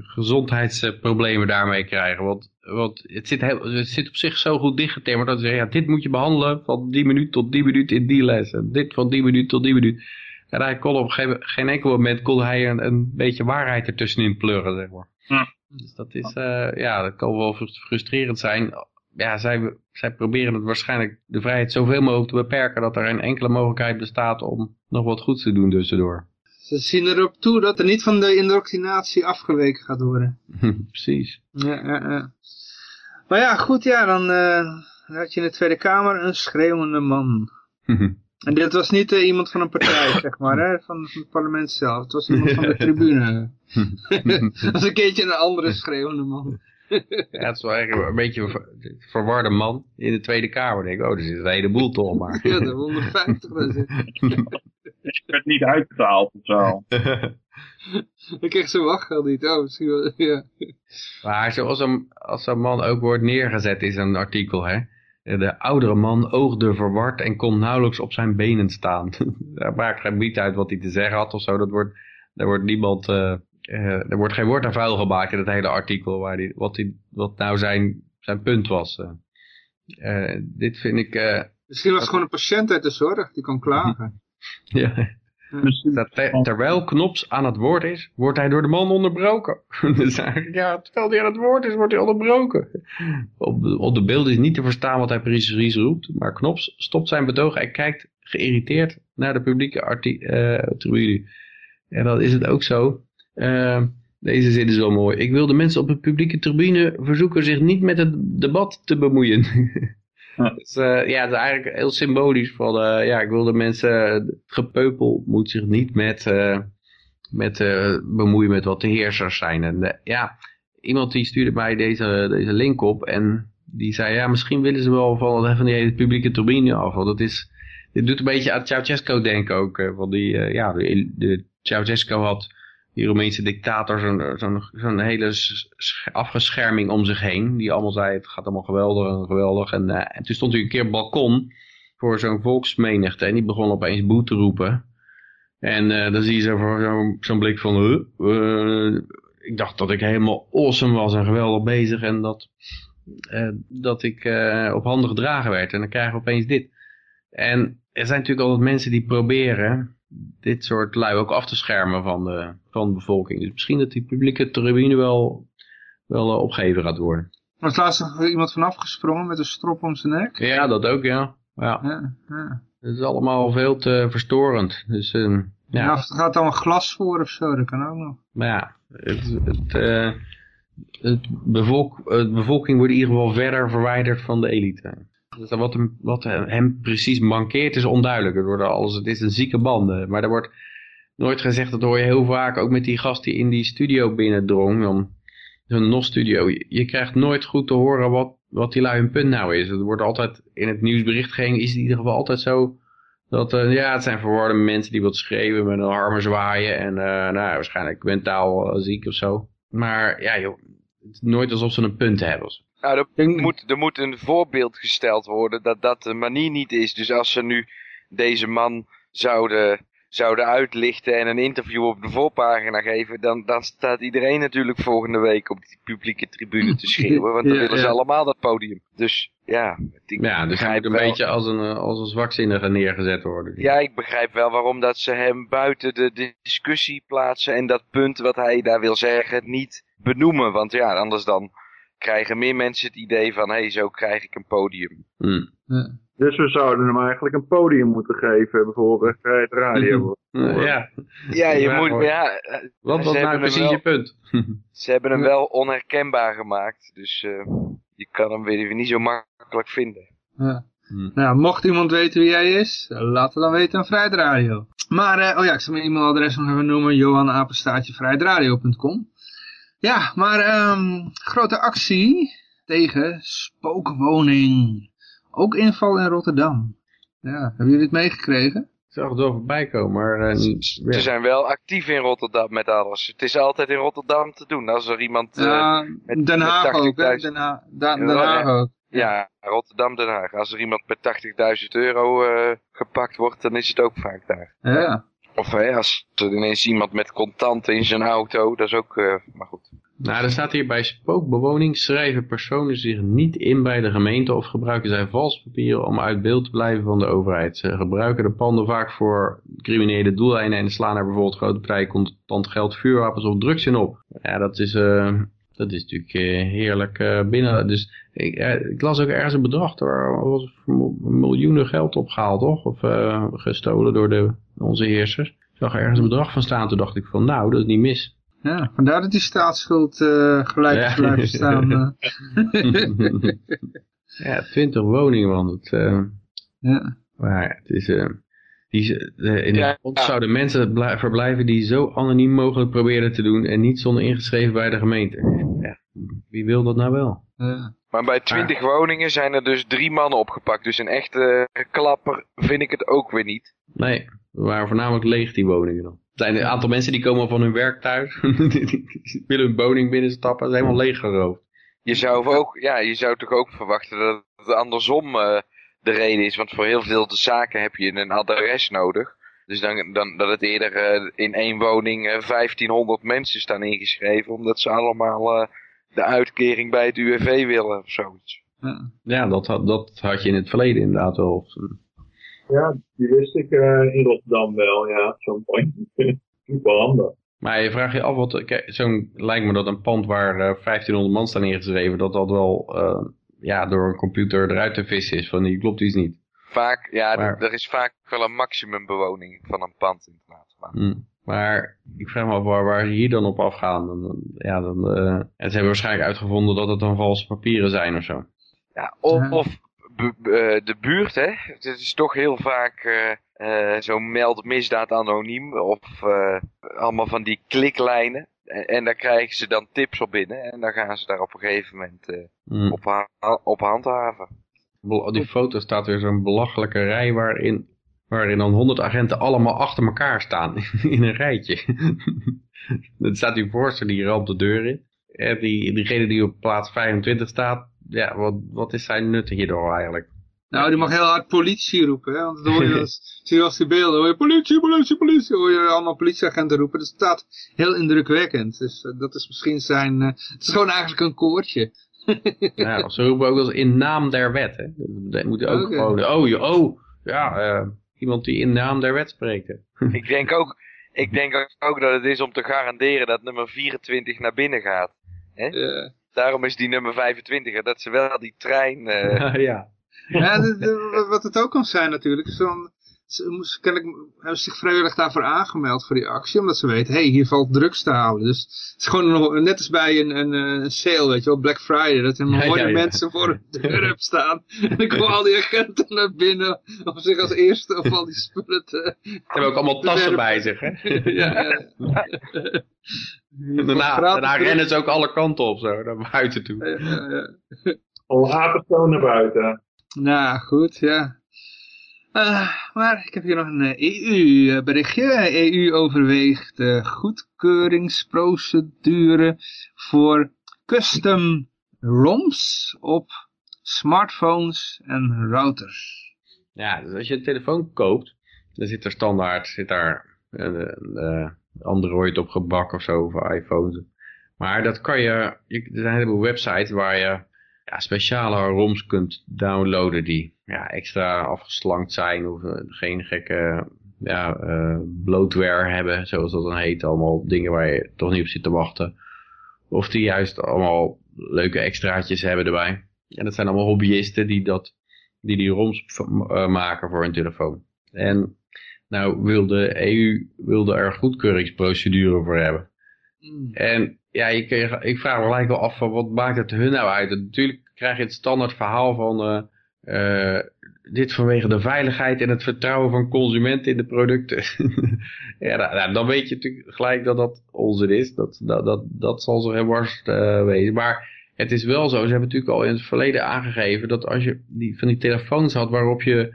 gezondheidsproblemen daarmee krijgen. Want, want het, zit heel, het zit op zich zo goed dichtgetimmerd dat ze zeggen, ja, dit moet je behandelen van die minuut tot die minuut in die les. En dit van die minuut tot die minuut. En hij kon op geen, geen enkel moment kon hij een, een beetje waarheid ertussenin pluggen, zeg maar. Ja. Dus dat is, eh, ja, dat kan wel frus- frustrerend zijn. Ja, zij, zij proberen het waarschijnlijk de vrijheid zoveel mogelijk te beperken dat er een enkele mogelijkheid bestaat om nog wat goeds te doen tussendoor. Ze zien erop toe dat er niet van de indoctrinatie afgeweken gaat worden. Precies. Ja, ja, ja. Maar ja, goed, ja, dan, eh, had je in de Tweede Kamer een schreeuwende man. En dit was niet eh, iemand van een partij, zeg maar, hè, van, van het parlement zelf. Het was iemand van de tribune. dat was een keertje een andere schreeuwende man. ja, het is wel eigenlijk een beetje een ver- verwarde man in de Tweede Kamer. Denk ik, oh, er zit een heleboel toch maar. Ja, de 150 daar zit. Het werd niet uitbetaald of zo. Ik kreeg zijn wachtgeld niet. Oh, misschien wel, ja. Maar zoals een, als zo'n man ook wordt neergezet in een artikel, hè. De oudere man oogde verward en kon nauwelijks op zijn benen staan. Daar maakt geen biet uit wat hij te zeggen had of zo. Dat wordt, daar wordt niemand, eh, eh, er wordt geen woord aan vuil gemaakt in het hele artikel. Waar die, wat, die, wat nou zijn, zijn punt was. Eh, eh, dit vind ik, eh, Misschien was het gewoon een patiënt uit de zorg die kon klagen. Ja, Misschien dat ter- terwijl Knops aan het woord is, wordt hij door de man onderbroken. dus eigenlijk, ja, terwijl hij aan het woord is, wordt hij onderbroken. Op, de- op de beelden is niet te verstaan wat hij precies roept, maar Knops stopt zijn betoog en kijkt geïrriteerd naar de publieke arti- eh, tribune. En dan is het ook zo. eh, deze zin is wel mooi. Ik wil de mensen op de publieke tribune verzoeken zich niet met het debat te bemoeien. Dus, eh, ja, het is eigenlijk heel symbolisch van, eh, ja, ik wil de mensen, het gepeupel moet zich niet met, eh, met bemoeien met wat de heersers zijn. En ja, iemand die stuurde mij deze, deze link op en die zei, ja, misschien willen ze wel van, van die hele publieke tribune af, want dat is, dit doet een beetje aan Ceausescu denken ook, van die, ja, de, de Ceausescu had die Roemeense dictator zo'n hele afgescherming om zich heen. Die allemaal zei, het gaat allemaal geweldig en geweldig. En, eh, en toen stond hij een keer balkon voor zo'n volksmenigte. En die begon opeens boe te roepen. En eh, dan zie je zo zo'n zo'n blik van, eh, ik dacht dat ik helemaal awesome was en geweldig bezig en dat, dat ik op handen gedragen werd. En dan krijgen we opeens dit. En er zijn natuurlijk altijd mensen die proberen dit soort lui ook af te schermen van de, van de bevolking. Dus misschien dat die publieke tribune wel, wel eh, opgeheven gaat worden. Er was laatst nog iemand vanaf gesprongen met een strop om zijn nek. Ja, dat ook, ja. ja. Ja, ja. Het is allemaal veel te verstorend. Dus eh, Ja. ja, of er gaat dan een glas voor of zo, dat kan ook nog. maar ja, het, het, eh, het, bevolk, het bevolking wordt in ieder geval verder verwijderd van de elite. Dus wat hem, wat hem precies mankeert is onduidelijk. Worden alles, het is een zieke band. Maar er wordt nooit gezegd, dat hoor je heel vaak, ook met die gast die in die studio binnendrong, dan zo'n NOS-studio. Je, krijgt nooit goed te horen wat, wat die lui hun punt nou is. Het wordt altijd, in het nieuwsberichtgeving is het in ieder geval altijd zo, dat eh, ja, het zijn verwarde mensen die wat schreeuwen met een armen zwaaien en eh, nou, waarschijnlijk mentaal eh, ziek of zo. Maar ja, joh, het is nooit alsof ze een punt hebben. Nou, er Denk- moet, er moet een voorbeeld gesteld worden dat dat de manier niet is. Dus als ze nu deze man zouden, zouden uitlichten en een interview op de voorpagina geven, dan, dan staat iedereen natuurlijk volgende week op die publieke tribune te schreeuwen. Want dan Ja, willen ze ja. allemaal dat podium. Dus ja, ik Ja, dus hij moet een wel- beetje als een, eh, als een zwakzinnige neergezet worden. Ja, ik begrijp wel waarom dat ze hem buiten de discussie plaatsen en dat punt wat hij daar wil zeggen niet benoemen. Want ja, anders dan krijgen meer mensen het idee van, hé, hey, zo krijg ik een podium. Hm. Ja. Dus we zouden hem eigenlijk een podium moeten geven voor eh, vrijheid radio. Ja, Ja, je Ja, moet, hoor. ja, wat was nou hebben hem precies wel- je punt? ze hebben hem Ja. wel onherkenbaar gemaakt. Dus eh, je kan hem weer niet zo makkelijk vinden. Ja. Hm. Nou, mocht iemand weten wie jij is, laat het dan weten aan Vrijheid Radio. Maar, eh, oh ja, ik zal mijn e-mailadres nog even noemen, johanapenstaatjevrijheidradio.com. Ja, maar ehm, grote actie tegen spookwoning. Ook inval in Rotterdam. Ja, hebben jullie het meegekregen? Ik zag het wel voorbij komen, maar... eh, Ze ja. zijn wel actief in Rotterdam met alles. Het is altijd in Rotterdam te doen. Als er iemand... eh, Ja, met- Den met Haag ook, hè? 80.000. Den, Ha- Da- Den Ja, Haag ook. Ja, Rotterdam, Den Haag. Als er iemand met 80.000 euro eh, gepakt wordt, dan is het ook vaak daar. Ja. Of als er ineens iemand met contanten in zijn auto, dat is ook, eh, maar goed. Nou, er staat hier bij spookbewoning schrijven personen zich niet in bij de gemeente of gebruiken zij vals papieren om uit beeld te blijven van de overheid. Ze gebruiken de panden vaak voor criminele doeleinden en slaan er bijvoorbeeld grote partijen contant geld, vuurwapens of drugs in op. Ja, dat is, eh, dat is natuurlijk eh, heerlijk binnen. Dus ik, ik las ook ergens een bedrag, er was miljoenen geld opgehaald, toch? Of eh, gestolen door de, onze heersers. Ik zag ergens een bedrag van staan, toen dacht ik van nou, dat is niet mis. ja, vandaar dat die staatsschuld eh, gelijk is Ja. blijven staan. eh. ja, 20 woningen, man. Het, eh, ja. maar het is... die, in Ja, ja. zouden mensen blij- verblijven die zo anoniem mogelijk proberen te doen en niet zonder ingeschreven bij de gemeente. Ja, wie wil dat nou wel? ja. Maar bij 20 woningen zijn er dus drie mannen opgepakt. Dus een echte klapper vind ik het ook weer niet. Nee, we waren voornamelijk leeg die woningen dan. Er zijn een aantal mensen die komen van hun werk thuis, die willen hun woning binnenstappen, dat is helemaal leeg geroofd. Je zou, ook, ja, je zou toch ook verwachten dat het andersom eh, de reden is. Want voor heel veel de zaken heb je een adres nodig. Dus dan, dan dat het eerder eh, in één woning eh, 1500 mensen staan ingeschreven. Omdat ze allemaal eh, de uitkering bij het UWV willen of zoiets. ja. Ja, dat had, dat had je in het verleden inderdaad wel. Of, Ja, die wist ik eh, in Rotterdam wel, ja, zo'n point. Super handig. Maar je vraagt je af, wat, kijk, zo'n lijkt me dat een pand waar eh, 1500 man staan ingeschreven, dat dat wel eh, ja, door een computer eruit te vissen is. Van die klopt iets niet. Vaak, ja, Maar- er is vaak wel een maximumbewoning van een pand inderdaad. Maar Hm. Maar ik vraag me af waar, waar ze hier dan op afgaan. Dan, dan- ja, dan, eh, en ze hebben waarschijnlijk uitgevonden dat het dan valse papieren zijn of zo. Ja, of, of eh, de buurt, hè. Het is toch heel vaak eh, eh, zo'n meld misdaad anoniem. Of eh, allemaal van die kliklijnen. En, en daar krijgen ze dan tips op binnen. En dan gaan ze daar op een gegeven moment eh, Hm. op, ha- op handhaven. Die foto staat weer zo'n belachelijke rij waarin, waarin dan 100 agenten allemaal achter elkaar staan. In een rijtje. dan staat die voorste die ramt de deur in. En die, diegene die op plaats 25 staat, ja, wat, wat is zijn nut hierdoor eigenlijk? Nou, die mag heel hard politie roepen, hè? want dan hoor je dat, zie je als die beelden, hoor je politie, politie, politie, hoor je allemaal politieagenten roepen. Dat staat heel indrukwekkend, dus eh, dat is misschien zijn, eh, het is gewoon eigenlijk een koortje. Ja, of ze roepen ook wel eens in naam der wet. Hè. Dat moet ook gewoon, oh, je- oh, ja, eh, iemand die in naam der wet spreekt. hè. Ik denk ook, ik denk ook dat het is om te garanderen dat nummer 24 naar binnen gaat. Eh, Daarom is die nummer 25 er, dat ze wel die trein... eh, ja. Ja, wat het ook kan zijn natuurlijk, is dan, ze moest, kennelijk hebben ze zich vrijwillig daarvoor aangemeld voor die actie, omdat ze weten, hé, hey, hier valt drugs te halen. Dus het is gewoon nog, net als bij een, een, eh, een sale, weet je wel, Black Friday, dat er mooie ja, ja. mensen voor de deur hebben staan. En dan komen al die agenten naar binnen om zich als eerste op al die spullen te... Ze hebben ook allemaal tassen bij zich. Hè. ja, ja. En daarna, daarna rennen ze ook alle kanten op zo, naar buiten toe. Ja, ja, ja. Al apenstoon naar buiten. Nou, goed, ja. Eh, maar ik heb hier nog een EU-berichtje. EU overweegt de goedkeuringsprocedure voor custom ROMs op smartphones en routers. Ja, dus als je een telefoon koopt, dan zit er standaard zit daar een, eh, Android op gebakken of zo, of iPhones. Maar dat kan je, er zijn een heleboel websites waar je ja, speciale ROMs kunt downloaden die ja, extra afgeslankt zijn of eh, geen gekke ja, eh, bloatware hebben, zoals dat dan heet. Allemaal dingen waar je toch niet op zit te wachten. Of die juist allemaal leuke extraatjes hebben erbij. En dat zijn allemaal hobbyisten die dat die die ROMs eh, maken voor hun telefoon. En nou wil de EU wilde er goedkeuringsprocedure voor hebben. Hmm. En ja, je- ik vraag me gelijk wel af wat maakt het hun nou uit? Natuurlijk krijg je het standaard verhaal van eh, eh, dit vanwege de veiligheid en het vertrouwen van consumenten in de producten. ja, nou, nou, dan weet je natuurlijk gelijk dat dat onzin is. Dat, dat, dat, dat zal zo heel worst eh, wezen. Maar het is wel zo, ze hebben natuurlijk al in het verleden aangegeven dat als je die, van die telefoons had waarop je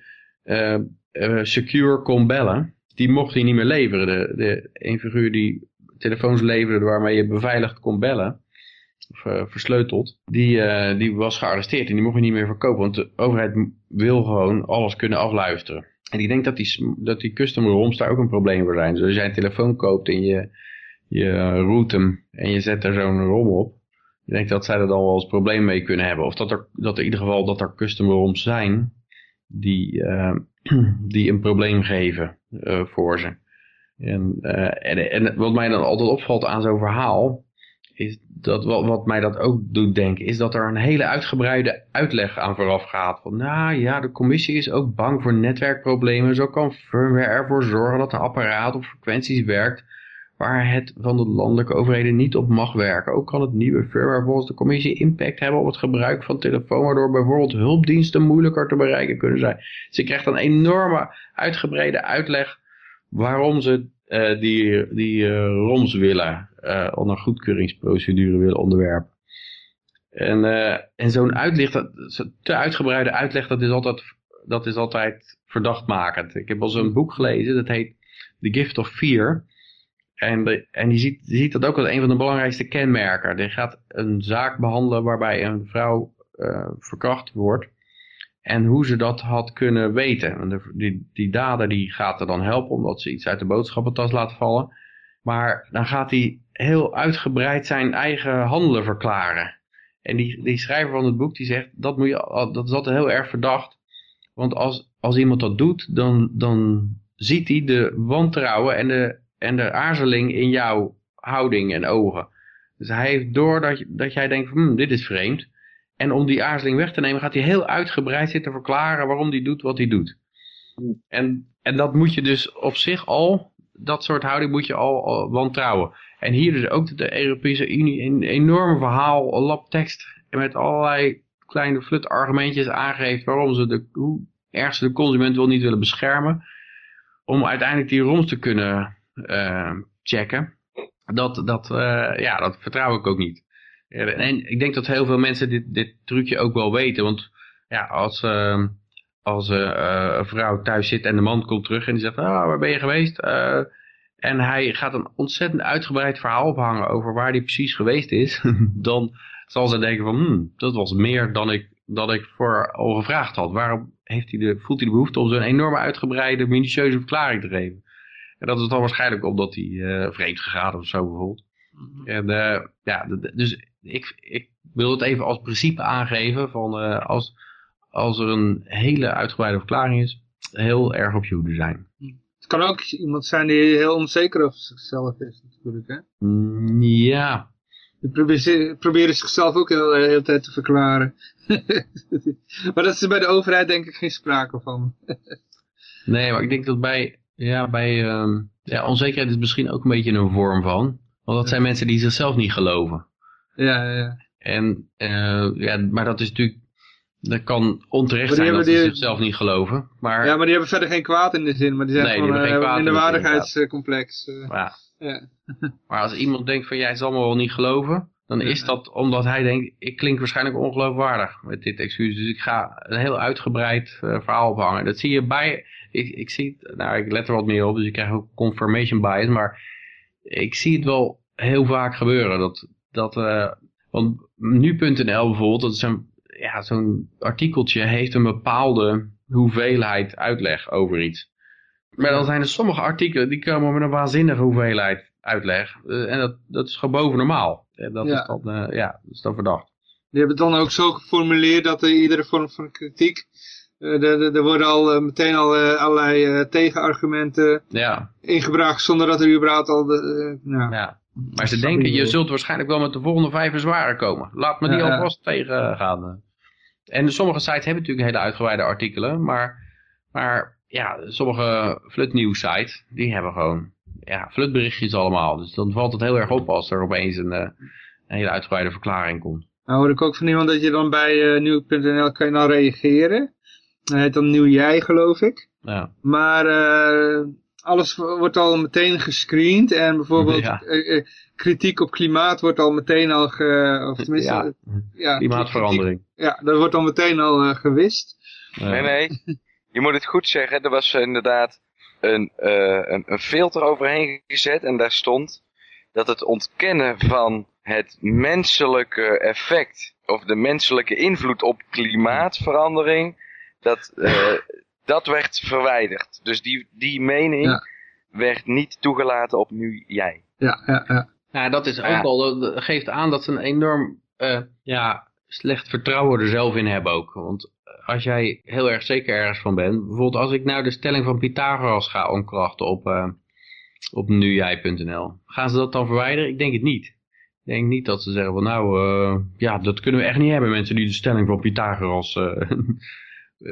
secure kon bellen, die mocht hij niet meer leveren. De, de een figuur die telefoons leverde waarmee je beveiligd kon bellen, of eh, versleuteld, die, eh, die was gearresteerd en die mocht je niet meer verkopen, want de overheid wil gewoon alles kunnen afluisteren. En ik denk dat die, dat die custom ROMs daar ook een probleem voor zijn. Dus als jij een telefoon koopt en je, je route hem en je zet er zo'n ROM op, ik denk dat zij er dan wel eens probleem mee kunnen hebben. Of dat er, dat in ieder geval dat er custom ROMs zijn die, eh, die een probleem geven voor ze. En, eh, en, en wat mij dan altijd opvalt aan zo'n verhaal, is dat wat, wat mij dat ook doet denken, is dat er een hele uitgebreide uitleg aan vooraf gaat. Van nou ja, de commissie is ook bang voor netwerkproblemen. Zo kan firmware ervoor zorgen dat een apparaat op frequenties werkt waar het van de landelijke overheden niet op mag werken. Ook kan het nieuwe firmware volgens de commissie impact hebben op het gebruik van telefoon, waardoor bijvoorbeeld hulpdiensten moeilijker te bereiken kunnen zijn. Dus krijgt een enorme uitgebreide uitleg waarom ze eh, die, die eh, ROMs willen, eh onder goedkeuringsprocedure willen onderwerpen. En, en zo'n uitleg, dat, te uitgebreide uitleg, dat is altijd, dat is altijd verdachtmakend. Ik heb al zo'n boek gelezen, dat heet The Gift of Fear. En, de- en je, ziet, je ziet dat ook als een van de belangrijkste kenmerken. Die gaat een zaak behandelen waarbij een vrouw verkracht wordt. En hoe ze dat had kunnen weten. En de, die, die dader die gaat er dan helpen omdat ze iets uit de boodschappentas laat vallen. Maar dan gaat hij heel uitgebreid zijn eigen handelen verklaren. En die, die schrijver van het boek die zegt, dat, moet je, dat is altijd heel erg verdacht. Want als, als iemand dat doet, dan, dan ziet hij de wantrouwen en de, en de aarzeling in jouw houding en ogen. Dus hij heeft door dat, dat jij denkt, hmm, dit is vreemd. En om die aarzeling weg te nemen gaat hij heel uitgebreid zitten verklaren waarom hij doet wat hij doet. En, en dat moet je dus op zich al, dat soort houding moet je al, al wantrouwen. En hier dus ook de Europese Unie een enorm verhaal, een lap tekst met allerlei kleine flut argumentjes aangeeft waarom ze de, hoe erg ze de consument wel niet willen beschermen. Om uiteindelijk die roms te kunnen eh, checken. Dat, dat, eh, ja, dat vertrouw ik ook niet. En ik denk dat heel veel mensen dit, dit trucje ook wel weten. Want ja, als, eh, als eh, eh, een vrouw thuis zit en de man komt terug en die zegt, ah, waar ben je geweest? Eh, en hij gaat een ontzettend uitgebreid verhaal ophangen over waar hij precies geweest is. dan zal ze denken van, hmm, dat was meer dan ik, dat ik voor al gevraagd had. Waarom heeft hij de, voelt hij de behoefte om zo'n enorme uitgebreide, minutieuze verklaring te geven? En dat is dan waarschijnlijk omdat hij vreemd gegaan of zo bijvoorbeeld. En uh, ja, dus ik, ik wil het even als principe aangeven van uh, als, als er een hele uitgebreide verklaring is, heel erg op je hoede zijn. Het kan ook iemand zijn die heel onzeker over zichzelf is natuurlijk, hè? Mm, ja. Die proberen, proberen zichzelf ook heel, de hele tijd te verklaren. maar dat is er bij de overheid denk ik geen sprake van. nee, maar ik denk dat bij, ja, bij um, ja, onzekerheid is misschien ook een beetje een vorm van. Want dat zijn mensen die zichzelf niet geloven. Ja, ja. En, uh, ja, maar dat is natuurlijk, dat kan onterecht zijn dat ze die... zichzelf niet geloven. Maar... Ja, maar die hebben verder geen kwaad in de zin, maar die zijn nee, gewoon die uh, in de waardigheidscomplex. Uh, ja. ja. maar als iemand denkt van jij zal me wel niet geloven, dan is dat omdat hij denkt, ik klink waarschijnlijk ongeloofwaardig met dit excuus. Dus ik ga een heel uitgebreid uh, verhaal ophangen. Dat zie je bij, ik, ik zie het, nou ik let er wat meer op, dus ik krijg ook confirmation bias, maar ik zie het wel heel vaak gebeuren. Dat, dat, uh, want nu.nl bijvoorbeeld, dat is een, ja, zo'n artikeltje heeft een bepaalde hoeveelheid uitleg over iets. Maar dan zijn er sommige artikelen die komen met een waanzinnige hoeveelheid uitleg. Uh, en dat, dat is gewoon boven normaal. En dat, Ja. is dan, uh, ja, dat is dan verdacht. Die hebben het dan ook zo geformuleerd dat er iedere vorm van kritiek, uh, er, worden al uh, meteen al uh, allerlei tegenargumenten Ja, ingebracht zonder dat er überhaupt al de, uh, ja. Maar ze denken, je zult waarschijnlijk wel met de volgende vijf zware komen. Laat me die Ja, ja. alvast tegengaan. En sommige sites hebben natuurlijk hele uitgebreide artikelen, maar, maar ja, sommige flutnieuws sites, die hebben gewoon ja, flutberichtjes allemaal. Dus dan valt het heel erg op als er opeens een, eh, een hele uitgebreide verklaring komt. Nou hoor ik ook van iemand dat je dan bij uh, nieuw.nl kan je dan reageren. Hij heet dan Nieuw Jij geloof ik. Ja, Maar uh, alles wordt al meteen gescreend en bijvoorbeeld Ja. uh, uh, kritiek op klimaat wordt al meteen al, ge, of tenminste, Ja. ja, klimaatverandering. kritiek- Ja, dat wordt al meteen al uh, gewist. Nee, nee. Je moet het goed zeggen. Er was eh, inderdaad een, eh, een, een filter overheen gezet. En daar stond dat het ontkennen van het menselijke effect. Of de menselijke invloed op klimaatverandering. Dat, eh, dat werd verwijderd. Dus die, die mening Ja. werd niet toegelaten op nu jij. Ja, ja, ja. Nou, dat is ook Ja. al, dat geeft aan dat ze een enorm eh, ja, slecht vertrouwen er zelf in hebben ook. Want als jij heel erg zeker ergens van bent, bijvoorbeeld als ik nou de stelling van Pythagoras ga omkrachten op, eh op nujij.nl, gaan ze dat dan verwijderen? Ik denk het niet. Ik denk niet dat ze zeggen van nou, eh, ja, dat kunnen we echt niet hebben, mensen die de stelling van Pythagoras...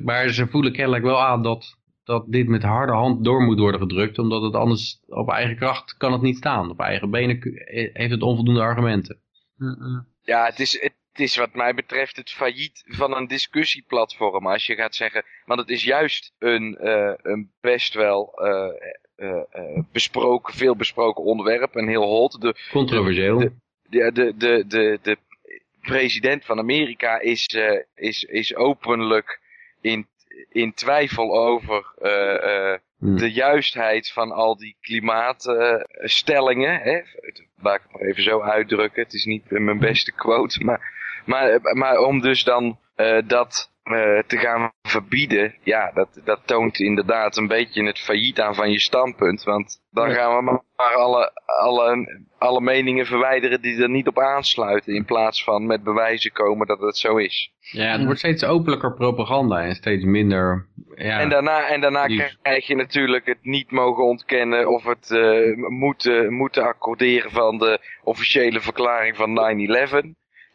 maar ze voelen kennelijk wel aan dat, dat dit met harde hand door moet worden gedrukt, omdat het anders op eigen kracht kan het niet staan. Op eigen benen heeft het onvoldoende argumenten. Ja, het is, het is wat mij betreft het failliet van een discussieplatform. Als je gaat zeggen, want het is juist een, eh, een best wel eh, eh, eh, besproken, veel besproken onderwerp. En heel hot. De, Controversieel. De- de, de, de, de, de president van Amerika is, eh, is, is openlijk in, in twijfel over eh, eh, Hm. de juistheid van al die klimaatstellingen. hè? Laat ik het maar even zo uitdrukken. Het is niet mijn beste quote. Maar, maar, maar om dus dan eh, dat eh, te gaan verbieden. Ja, dat, dat toont inderdaad een beetje het failliet aan van je standpunt. Want dan Ja. gaan we maar alle, alle, alle meningen verwijderen die er niet op aansluiten. In plaats van met bewijzen komen dat het zo is. Ja, het wordt steeds openlijker propaganda en steeds minder... Ja, En daarna, en daarna Lief. krijg je natuurlijk het niet mogen ontkennen of het eh, moeten, moeten accorderen van de officiële verklaring van 9-11.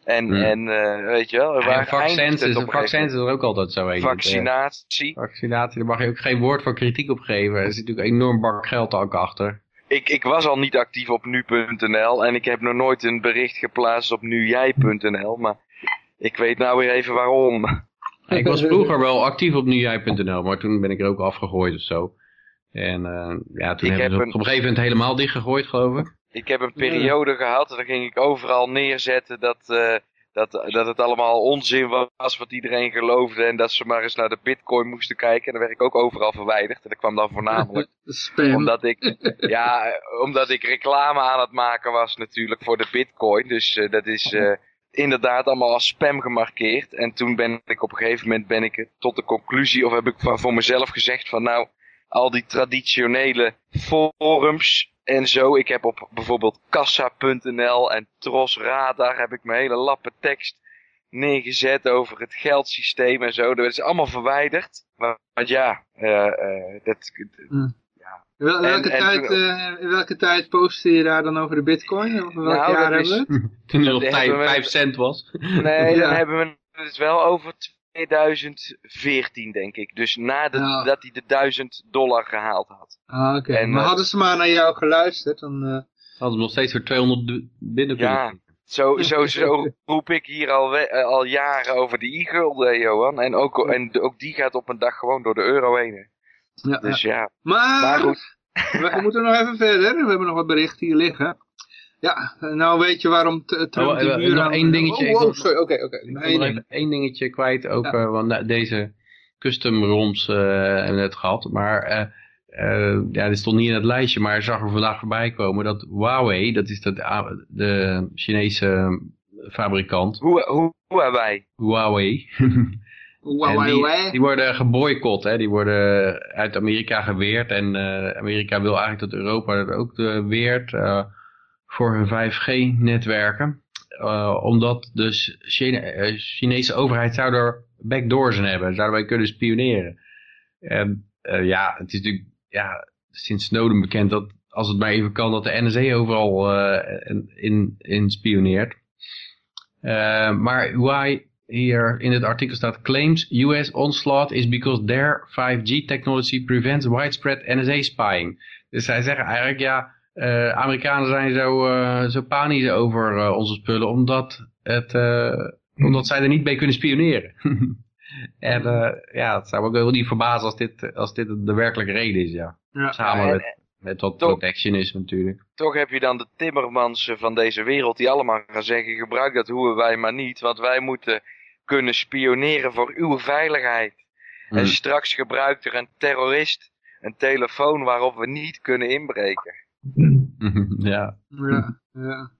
En, Hmm. en eh, weet je wel, waar vaccins, het is, op vaccins is er ook altijd zo een. Vaccinatie. Vaccinatie, daar mag je ook geen woord van kritiek op geven. Er zit natuurlijk een enorm bak geld ook achter. Ik, ik was al niet actief op nu.nl en ik heb nog nooit een bericht geplaatst op nujij.nl, maar ik weet nou weer even waarom. Ik was vroeger wel actief op nujij.nl, maar toen ben ik er ook afgegooid of zo. En eh, ja, toen Ik hebben heb ze een- op een gegeven moment helemaal dichtgegooid, geloof ik. Ik heb een periode gehad, en dan ging ik overal neerzetten dat, eh, dat, dat het allemaal onzin was wat iedereen geloofde. En dat ze maar eens naar de bitcoin moesten kijken. En dan werd ik ook overal verwijderd. En dat kwam dan voornamelijk Spam. omdat ik, ja, omdat ik reclame aan het maken was natuurlijk voor de bitcoin. Dus eh, dat is, eh, inderdaad allemaal als spam gemarkeerd. En toen ben ik op een gegeven moment ben ik tot de conclusie, of heb ik voor mezelf gezegd van nou, al die traditionele forums en zo. Ik heb op bijvoorbeeld kassa.nl en Trosradar heb ik mijn hele lappen tekst neergezet over het geldsysteem en zo. Dat is allemaal verwijderd. Want ja, uh, uh, dat... Mm. In welke, en, tijd, en, uh, in welke tijd postte je daar dan over de bitcoin? Of welk nou, jaar hebben we Toen het nog 5 cent was. Nee, ja. dan hebben we het wel over 2014 denk ik. Dus nadat ja. dat hij de 1000 dollar gehaald had. Ah, oké. Okay. Maar uh, hadden ze maar naar jou geluisterd, dan... Uh... Hadden we nog steeds voor 200 binnen Ja, zo, zo, zo roep ik hier al, al jaren over de e-gulden, Johan. En ook, en ook die gaat op een dag gewoon door de euro heen. Ja, dus ja. Maar, maar goed. We moeten nog even verder. We hebben nog wat berichten hier liggen. Ja, nou weet je waarom Trump oh, de muur nog één dingetje. Oh, oh, sorry, oké, oké. Ik wil nog even één dingetje kwijt, ook, ja. uh, want deze custom ROMs uh, hebben we net gehad, maar uh, uh, ja, dit stond niet in het lijstje, maar zag er vandaag voorbij komen dat Huawei, dat is de, de Chinese fabrikant. Hoe, Huawei? Huawei. Die, die, worden geboycott, hè? die worden uit Amerika geweerd. En uh, Amerika wil eigenlijk dat Europa dat ook uh, weert uh, voor hun 5G-netwerken. omdat de Chine Chinese overheid zou er backdoors in hebben. Zouden wij kunnen spioneren. En ja, het is natuurlijk ja, sinds Snowden bekend dat als het maar even kan dat de NSA overal in, in spioneert. maar Huawei hier in het artikel staat claims US onslaught is because their 5G technology prevents widespread NSA spying. Dus zij zeggen eigenlijk ja, uh, Amerikanen zijn zo, uh, zo panisch over uh, onze spullen omdat, het, omdat zij er niet mee kunnen spioneren. en ja, het zou me ook wel niet verbazen als dit, als dit de werkelijke reden is, ja. ja Samen met, met wat toch, protectionisme natuurlijk. Toch heb je dan de timmermans van deze wereld die allemaal gaan zeggen gebruik dat hoe wij maar niet, want wij moeten kunnen spioneren voor uw veiligheid. En hmm. straks gebruikt er een terrorist een telefoon waarop we niet kunnen inbreken. Ja. Ja, ja.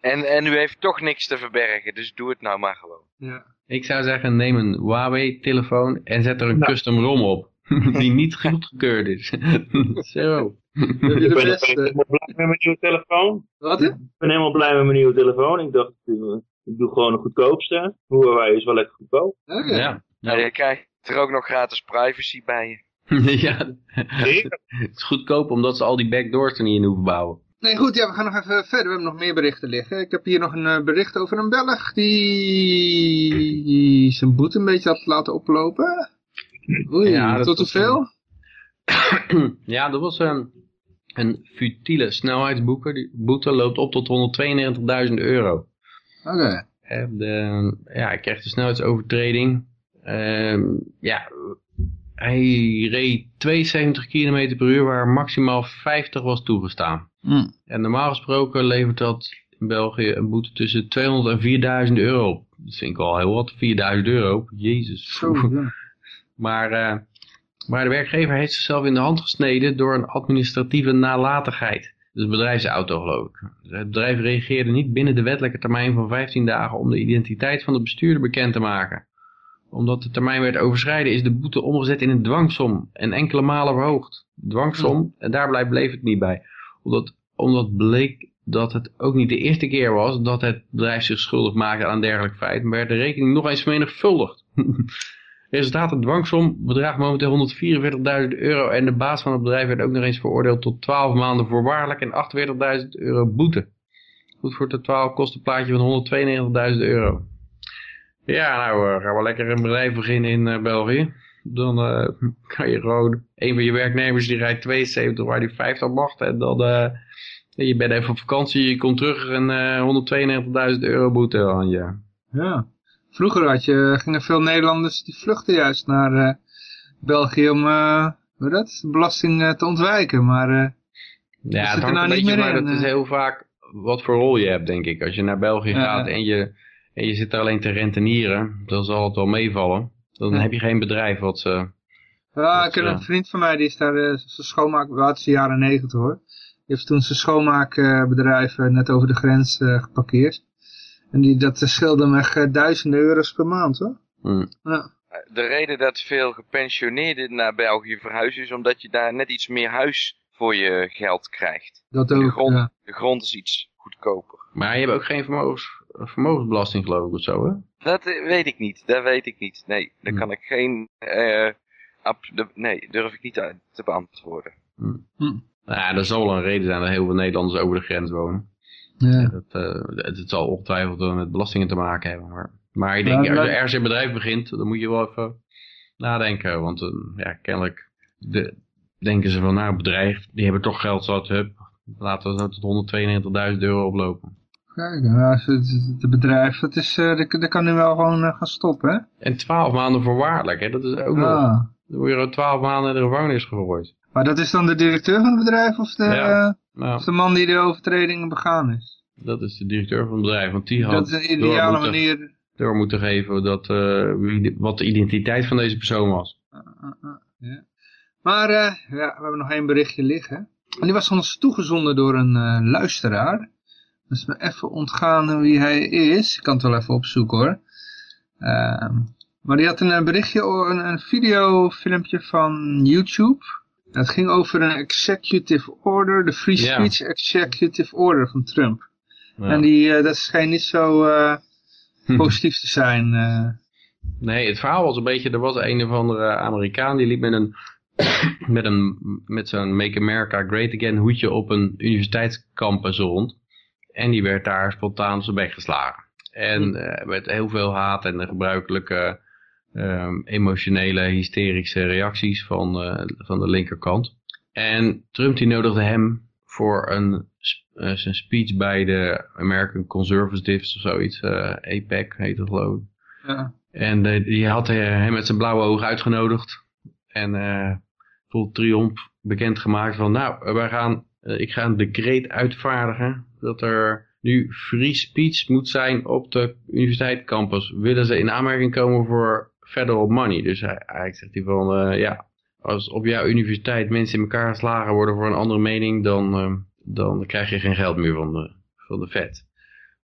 En, en u heeft toch niks te verbergen, dus doe het nou maar gewoon. Ja. Ik zou zeggen, neem een Huawei-telefoon en zet er een nou. custom ROM op. die niet goedgekeurd is. Zo. Ik ben, helemaal blij met mijn nieuwe telefoon. Wat? Ik ben helemaal blij met mijn nieuwe telefoon. Ik dacht, ik doe gewoon de goedkoopste. Huawei is wel lekker goedkoop. Okay. Ja. ja. je krijgt er ook nog gratis privacy bij je. ja, het is goedkoop omdat ze al die backdoors er niet in hoeven bouwen. Nee, goed, ja, we gaan nog even verder. We hebben nog meer berichten liggen. Ik heb hier nog een uh, bericht over een Belg die zijn boete een beetje had laten oplopen. Oei, ja, tot hoeveel? ja, dat was een, een futiele snelheidsboete. Die boete loopt op tot 192.000 euro. Oké. ja, hij kreeg de snelheidsovertreding. Uh, ja, hij reed 72 km per uur waar maximaal 50 was toegestaan. Mm. En normaal gesproken levert dat in België een boete tussen 200 en 4000 euro op. Dat vind ik al heel wat, 4000 euro. Jezus. Ja. maar, uh, maar de werkgever heeft zichzelf in de hand gesneden door een administratieve nalatigheid. Dus bedrijfsauto geloof ik. Het bedrijf reageerde niet binnen de wettelijke termijn van 15 dagen om de identiteit van de bestuurder bekend te maken. Omdat de termijn werd overschreden is de boete omgezet in een dwangsom en enkele malen verhoogd. Dwangsom, en daar bleef het niet bij. Omdat, omdat bleek dat het ook niet de eerste keer was dat het bedrijf zich schuldig maakte aan dergelijk feit, maar werd de rekening nog eens vermenigvuldigd. Resultaat, de dwangsom bedraagt momenteel 144.000 euro en de baas van het bedrijf werd ook nog eens veroordeeld tot 12 maanden voorwaardelijk en 48.000 euro boete. Goed voor het totaal kostenplaatje van 192.000 euro. Ja, nou uh, gaan we lekker een bedrijf beginnen in uh, België. Dan uh, kan je gewoon, een van je werknemers die rijdt 72 waar die 50 mag. En dan, je bent even op vakantie, je komt terug en 192.000 euro boete aan je. Ja. Vroeger had je, gingen veel Nederlanders die vluchten juist naar uh, België om uh, hoe dat, belasting uh, te ontwijken. Maar ja, het hangt nou een beetje, maar dat is heel vaak wat voor rol je hebt, denk ik. Als je naar België gaat en je, en je zit daar alleen te rentenieren, dan zal het wel meevallen. Dan heb je geen bedrijf wat ze... Ja, ik heb een vriend van mij, die is daar zijn schoonmaak, het is de jaren negentig hoor. Die heeft toen zijn schoonmaakbedrijf net over de grens geparkeerd. En die, dat scheelde hem echt eh, duizenden euro's per maand, hoor. Hm. Ja. De reden dat veel gepensioneerden naar België verhuizen is omdat je daar net iets meer huis voor je geld krijgt. Dat De ook, grond, ja. de grond is iets goedkoper. Maar je hebt ook geen vermogens, vermogensbelasting geloof ik of zo, hè? Dat eh, weet ik niet, dat weet ik niet. Nee, daar Hm. kan ik geen... eh, nee, durf ik niet uit te beantwoorden. Hm. Hm. Nou ja, er zal wel een reden zijn dat heel veel Nederlanders over de grens wonen. Ja. Dat, eh, het, het zal ongetwijfeld met belastingen te maken hebben. Maar, maar ik denk, Ja, als je ergens een bedrijf begint, dan moet je wel even nadenken. Want ja, kennelijk de, denken ze van, nou, bedrijf, die hebben toch geld zat, hup, laten we zo tot 192.000 euro oplopen. Kijk, nou, het, bedrijf, dat, is, eh, dat, dat kan nu wel gewoon eh, gaan stoppen, hè? En 12 maanden voorwaardelijk, hè, dat is ook nog. Ah. Dan word je 12 maanden in de gevangenis gegooid. Maar dat is dan de directeur van het bedrijf of de, Ja. eh, Nou, of de man die de overtredingen begaan is? dat is de directeur van het bedrijf, want die had Dat is een door ideale moeten- manier. door moeten geven dat, wie de- wat de identiteit van deze persoon was. Ah, ah. Maar ja, we hebben nog één berichtje liggen. En die was ons toegezonden door een luisteraar. Dus me even ontgaan wie hij is. Ik kan het wel even opzoeken hoor. Ehm, maar die had een eh, berichtje, een, een videofilmpje van YouTube. Het ging over een executive order, de Free. Speech Executive Order van Trump. Ja. En die, eh, dat schijnt niet zo eh, positief te zijn. Nee, het verhaal was een beetje, er was een of andere Amerikaan die liep met een, met een, met zo'n Make America Great Again hoedje op een universiteitscampus rond. En die werd daar spontaan zijn bek geslagen. En eh, met heel veel haat en de gebruikelijke ehm, emotionele, hysterische reacties van, eh, van de linkerkant. En Trump die nodigde hem voor een eh, zijn speech bij de American Conservatives of zoiets. APEC heet het geloof ik. ja. En die had hem met zijn blauwe ogen uitgenodigd. En vol triomf bekendgemaakt van, nou, wij gaan, ik ga een decreet uitvaardigen dat er nu free speech moet zijn op de universiteitscampus. Willen ze in aanmerking komen voor federal money? Dus hij, eigenlijk zegt hij van, eh, ja, als op jouw universiteit mensen in elkaar geslagen worden voor een andere mening, dan, eh, dan krijg je geen geld meer van de, van de Fed.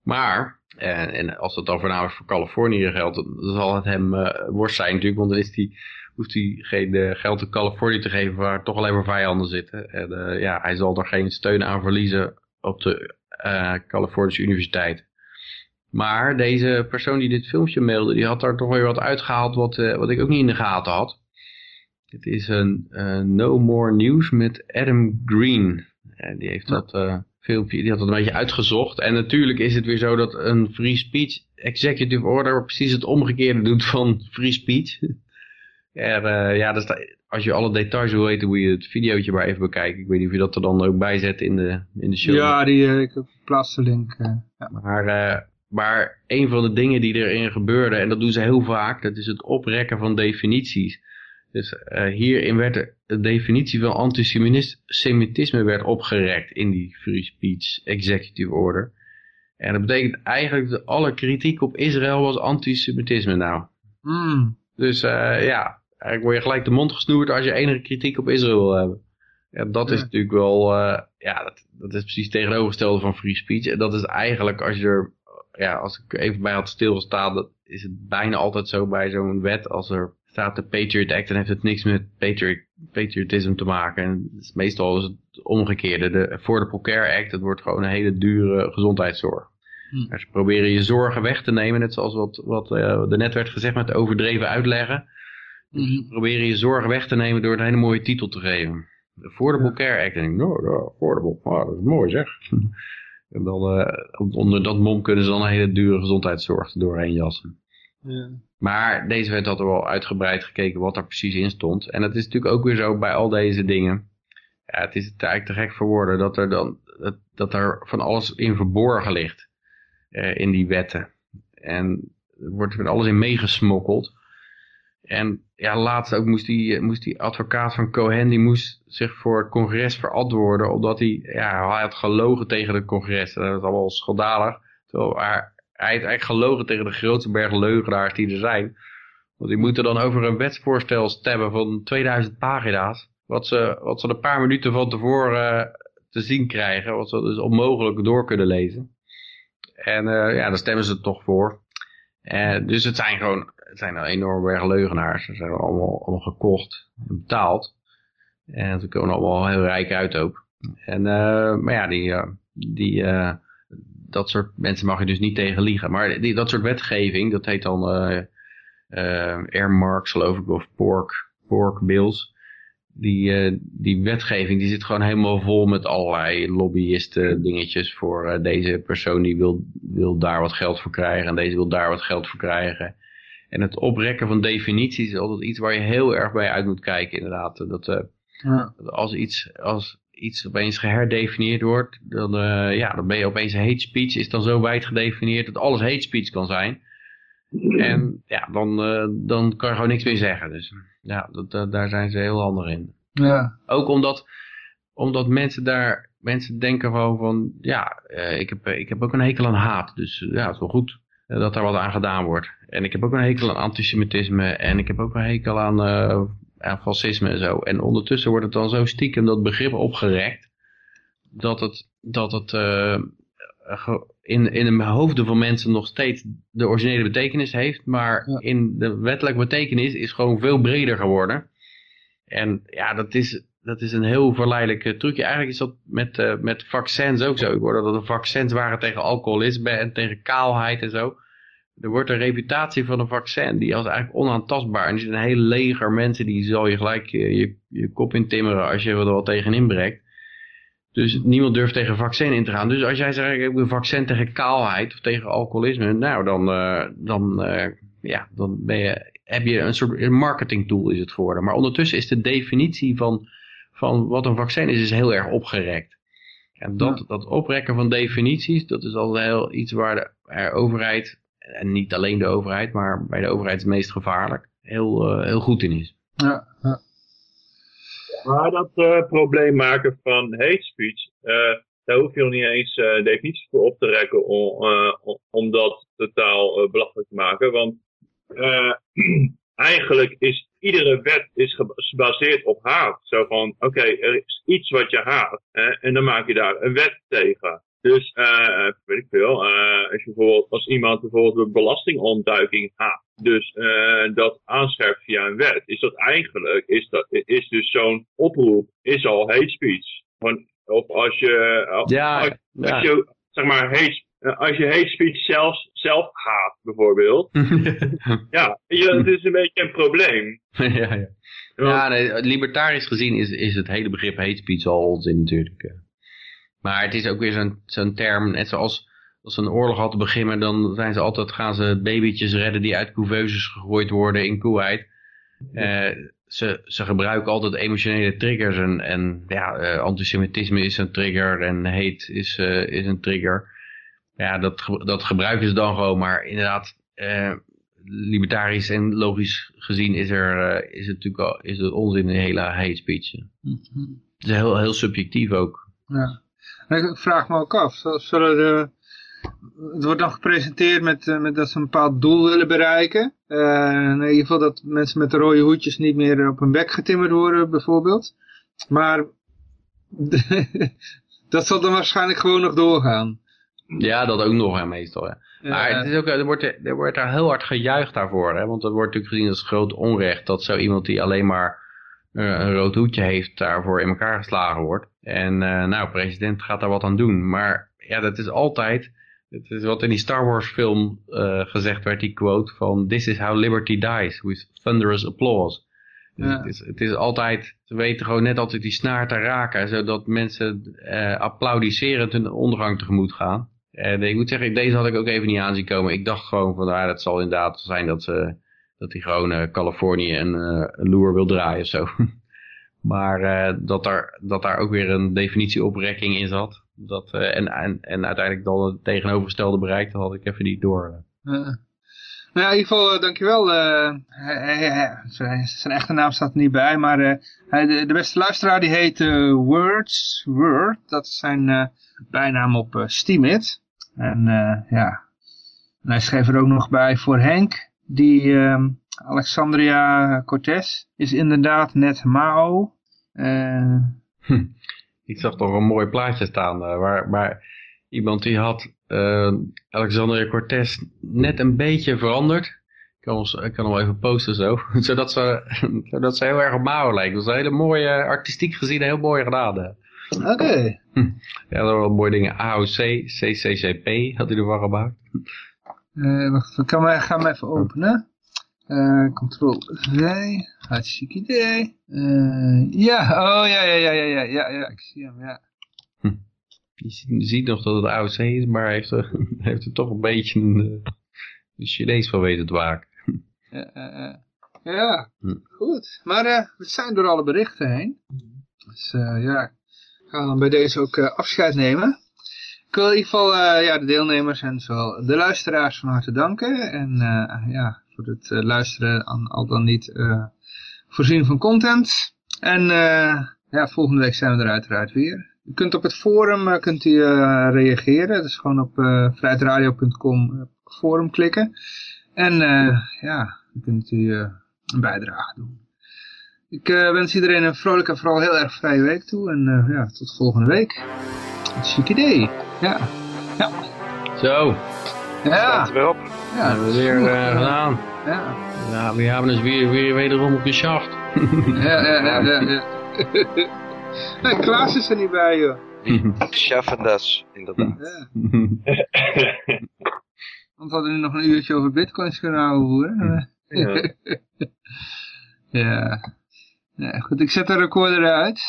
Maar, en, en als dat dan voornamelijk voor Californië geldt, dan zal het hem eh, worst zijn natuurlijk, want dan is die, hoeft hij geen geld aan Californië te geven waar toch alleen maar vijanden zitten. En ja, hij zal er geen steun aan verliezen op de Californische universiteit. Maar deze persoon die dit filmpje mailde, die had daar toch weer wat uitgehaald wat, eh, wat ik ook niet in de gaten had. Het is een eh, No More News met Adam Green. En die heeft dat eh, filmpje, die had dat een beetje uitgezocht. En natuurlijk is het weer zo dat een free speech executive order precies het omgekeerde doet van free speech. Er, eh, ja, dat sta- als je alle details wil weten, moet je het videootje maar even bekijken. Ik weet niet of je dat er dan ook bij zet in de, in de show. Ja, die, eh, ik plaats de link. eh, ja. Maar, eh, maar een van de dingen die erin gebeurde, en dat doen ze heel vaak, dat is het oprekken van definities. Dus eh, hierin werd de, de definitie van antisemitisme werd opgerekt in die Free Speech Executive Order. En dat betekent eigenlijk dat alle kritiek op Israël was antisemitisme nou. Hmm. Dus eh, ja, eigenlijk word je gelijk de mond gesnoerd als je enige kritiek op Israël wil hebben. Ja, dat is natuurlijk wel, eh, ja, dat, dat is precies het tegenovergestelde van free speech. En dat is eigenlijk, als je er, ja, als ik er even bij had stilgestaan, dat is het bijna altijd zo bij zo'n wet. Als er staat de Patriot Act, dan heeft het niks met patriot, patriotisme te maken. En het is meestal is het omgekeerde. De Affordable Care Act, dat wordt gewoon een hele dure gezondheidszorg. Hm. Maar ze proberen je zorgen weg te nemen, net zoals wat, wat eh, er net werd gezegd met overdreven uitleggen. Mhm. Proberen je zorgen weg te nemen door een hele mooie titel te geven. De Affordable Care Act. En ik, nou, nou, affordable, ah, dat is mooi zeg. en dan, eh, onder dat mom kunnen ze dan een hele dure gezondheidszorg doorheen jassen. Ja. Maar deze wet had er wel uitgebreid gekeken wat er precies in stond. En het is natuurlijk ook weer zo bij al deze dingen. Ja, het is eigenlijk te gek voor woorden dat er dan dat, dat er van alles in verborgen ligt. eh, in die wetten. En er wordt van alles in meegesmokkeld. En ja, laatst ook moest die, moest die advocaat van Cohen, die moest zich voor het congres verantwoorden, omdat hij, ja, hij had gelogen tegen het congres. Dat is allemaal schandalig. Terwijl hij, heeft eigenlijk gelogen tegen de grootste berg leugenaars die er zijn. Want die moeten dan over een wetsvoorstel stemmen van 2000 pagina's. Wat ze, wat ze een paar minuten van tevoren eh, te zien krijgen. Wat ze dus onmogelijk door kunnen lezen. En uh, ja, daar stemmen ze toch voor. Dus het zijn gewoon het zijn een enorme berg leugenaars. Ze zijn allemaal, allemaal gekocht en betaald. En ze komen allemaal heel rijk uit ook. En, uh, maar ja, die, die, dat soort mensen mag je dus niet tegen liegen. Maar die, dat soort wetgeving, dat heet dan air marks geloof ik, of pork, pork bills die, die wetgeving die zit gewoon helemaal vol met allerlei lobbyisten dingetjes voor deze persoon die wil, wil daar wat geld voor krijgen en deze wil daar wat geld voor krijgen. En het oprekken van definities is altijd iets waar je heel erg bij uit moet kijken inderdaad. Dat, uh, ja. dat als, iets, als iets opeens geherdefinieerd wordt, dan, ja, dan ben je opeens hate speech is dan zo wijd gedefinieerd dat alles hate speech kan zijn. En ja, dan, dan kan je gewoon niks meer zeggen. Dus ja, dat, daar zijn ze heel handig in. Ja. Ook omdat, omdat mensen daar, mensen denken gewoon van, ja, ik, heb, ik heb ook een hekel aan haat. Dus ja, het is wel goed dat daar wat aan gedaan wordt. En ik heb ook een hekel aan antisemitisme en ik heb ook een hekel aan, uh, aan fascisme en zo. En ondertussen wordt het dan zo stiekem dat begrip opgerekt, dat het, dat het uh, in, in de hoofden van mensen nog steeds de originele betekenis heeft, maar ja. in de wettelijke betekenis is gewoon veel breder geworden. En ja, dat is, dat is een heel verleidelijk trucje. Eigenlijk is dat met, uh, met vaccins ook zo. Ik hoorde dat er vaccins waren tegen alcoholisme en tegen kaalheid en zo. Er wordt een reputatie van een vaccin, die is eigenlijk onaantastbaar. En er is een heel leger mensen, die zal je gelijk je, je, je kop intimmeren als je er wel tegen inbreekt. Dus niemand durft tegen een vaccin in te gaan. Dus als jij zegt, ik heb een vaccin tegen kaalheid of tegen alcoholisme, nou dan, dan, ja, dan ben je, heb je een soort marketing tool is het geworden. Maar ondertussen is de definitie van, van wat een vaccin is, is heel erg opgerekt. En dat, ja. dat oprekken van definities, dat is al heel iets waar de, de overheid, en niet alleen de overheid, maar bij de overheid het meest gevaarlijk, heel, uh, heel goed in is. Ja, ja. Maar dat uh, probleem maken van hate speech, uh, daar hoef je nog niet eens uh, definities voor op te rekken om, om dat totaal belachelijk te maken. Want eigenlijk is iedere wet is gebaseerd op haat. Zo van, oké, okay, er is iets wat je haat hè, en dan maak je daar een wet tegen. Dus, uh, weet ik veel, uh, als, je bijvoorbeeld, als iemand bijvoorbeeld een belastingontduiking haat, dus uh, dat aanscherpt via een wet, is dat eigenlijk, is, dat, is dus zo'n oproep, is al hate speech. Want, of als je, als, ja, als, ja. als je, zeg maar, hate, als je hate speech zelf, zelf haat, bijvoorbeeld, ja, het is een beetje een probleem. ja, ja. Ja, nee, libertarisch gezien is, is het hele begrip hate speech al onzin natuurlijk. Maar het is ook weer zo'n zo'n term, net zoals als ze een oorlog hadden beginnen, dan zijn ze altijd, gaan ze babytjes redden die uit couveuses gegooid worden in Kuwait. Uh, ze, ze gebruiken altijd emotionele triggers en, en ja, uh, antisemitisme is een trigger en hate is, uh, is een trigger. Ja, dat, dat gebruiken ze dan gewoon, maar inderdaad, libertarisch en logisch gezien is er is het natuurlijk al, is het onzin in de hele hate speech. Mm -hmm. Het is heel, heel subjectief ook. Ja. Ik vraag me ook af, zullen de, het wordt dan gepresenteerd met, met dat ze een bepaald doel willen bereiken. Uh, in ieder geval dat mensen met de rode hoedjes niet meer op hun bek getimmerd worden bijvoorbeeld. Maar dat zal dan waarschijnlijk gewoon nog doorgaan. Ja, dat ook nog hè, meestal. Maar het is ook, er, wordt, er wordt daar heel hard gejuicht daarvoor. Hè? Want er wordt natuurlijk gezien als groot onrecht dat zo iemand die alleen maar een rood hoedje heeft daarvoor in elkaar geslagen wordt. En uh, nou, president gaat daar wat aan doen. Maar ja, dat is altijd, het is wat in die Star Wars film uh, gezegd werd, die quote van This is how liberty dies, with thunderous applause. Dus ja. het, is, het is altijd, ze weten gewoon net altijd die snaar te raken, zodat mensen uh, applaudisserend hun ondergang tegemoet gaan. En ik moet zeggen, deze had ik ook even niet aanzien komen. Ik dacht gewoon van, nou, dat zal inderdaad zijn dat ze dat hij gewoon uh, Californië uh, een loer wil draaien zo. maar dat, daar, dat daar ook weer een definitieoprekking in zat. Dat, en, en, en uiteindelijk dan het tegenovergestelde bereikt, dat had ik even niet door. nou ja, in ieder geval, dankjewel. zijn echte naam staat er niet bij, maar de, de, beste luisteraar die heet Words, Word. Dat is zijn bijnaam op Steamit. En ja, en hij schreef er ook nog bij voor Henk die uh, Alexandria Cortez is inderdaad net Mao. Uh... Hm. Ik zag toch een mooi plaatje staan uh, waar, iemand die had eh, Alexander Cortés net een beetje veranderd. Ik kan, ons, kan hem wel even posten zo. zodat, ze, zodat ze heel erg op Mao lijkt. Dat is een hele mooie, artistiek gezien, heel mooi gedaan. Oké. Ja, dat waren wel mooie dingen. AOC, CCCP had hij ervan gemaakt. Eh, wacht, ik kan ga hem even openen. Eh Ctrl V. Hartstikke idee. Eh, ja, oh ja, ja, ja, ja, ja, ja, ja, ik zie hem, ja. Je ziet, je ziet nog dat het AOC is, maar hij heeft er, heeft er toch een beetje een, een Chinees van weten te maken. Ja, ja Hm. goed. Maar we zijn door alle berichten heen. Dus ja, ik ga dan bij deze ook eh, afscheid nemen. Ik wil in ieder geval eh, ja, de deelnemers en zowel de luisteraars van harte danken. En eh, ja, voor het luisteren aan al dan niet voorzien van content. En ja, volgende week zijn we er uiteraard weer. U kunt op het forum kunt u, reageren. Dus gewoon op vrijheidradio.com forum klikken. En ja, dan kunt u een bijdrage doen. Ik eh, wens iedereen een vrolijke en vooral heel erg vrije week toe. En eh, ja, tot volgende week. Een chic idee. Ja. Zo, Ja. Staat er weer op. Ja, hebben we weer eh, gedaan. Ja. Ja, we hebben dus weer, weer wederom op de shaft. Ja, ja, ja, ja. ja. nee, Klaas is er niet bij, joh. Schaffendas, inderdaad. Ja. Want we hadden nu nog een uurtje over bitcoins kunnen houden. Ja. ja. Ja. Goed, ik zet de recorder uit.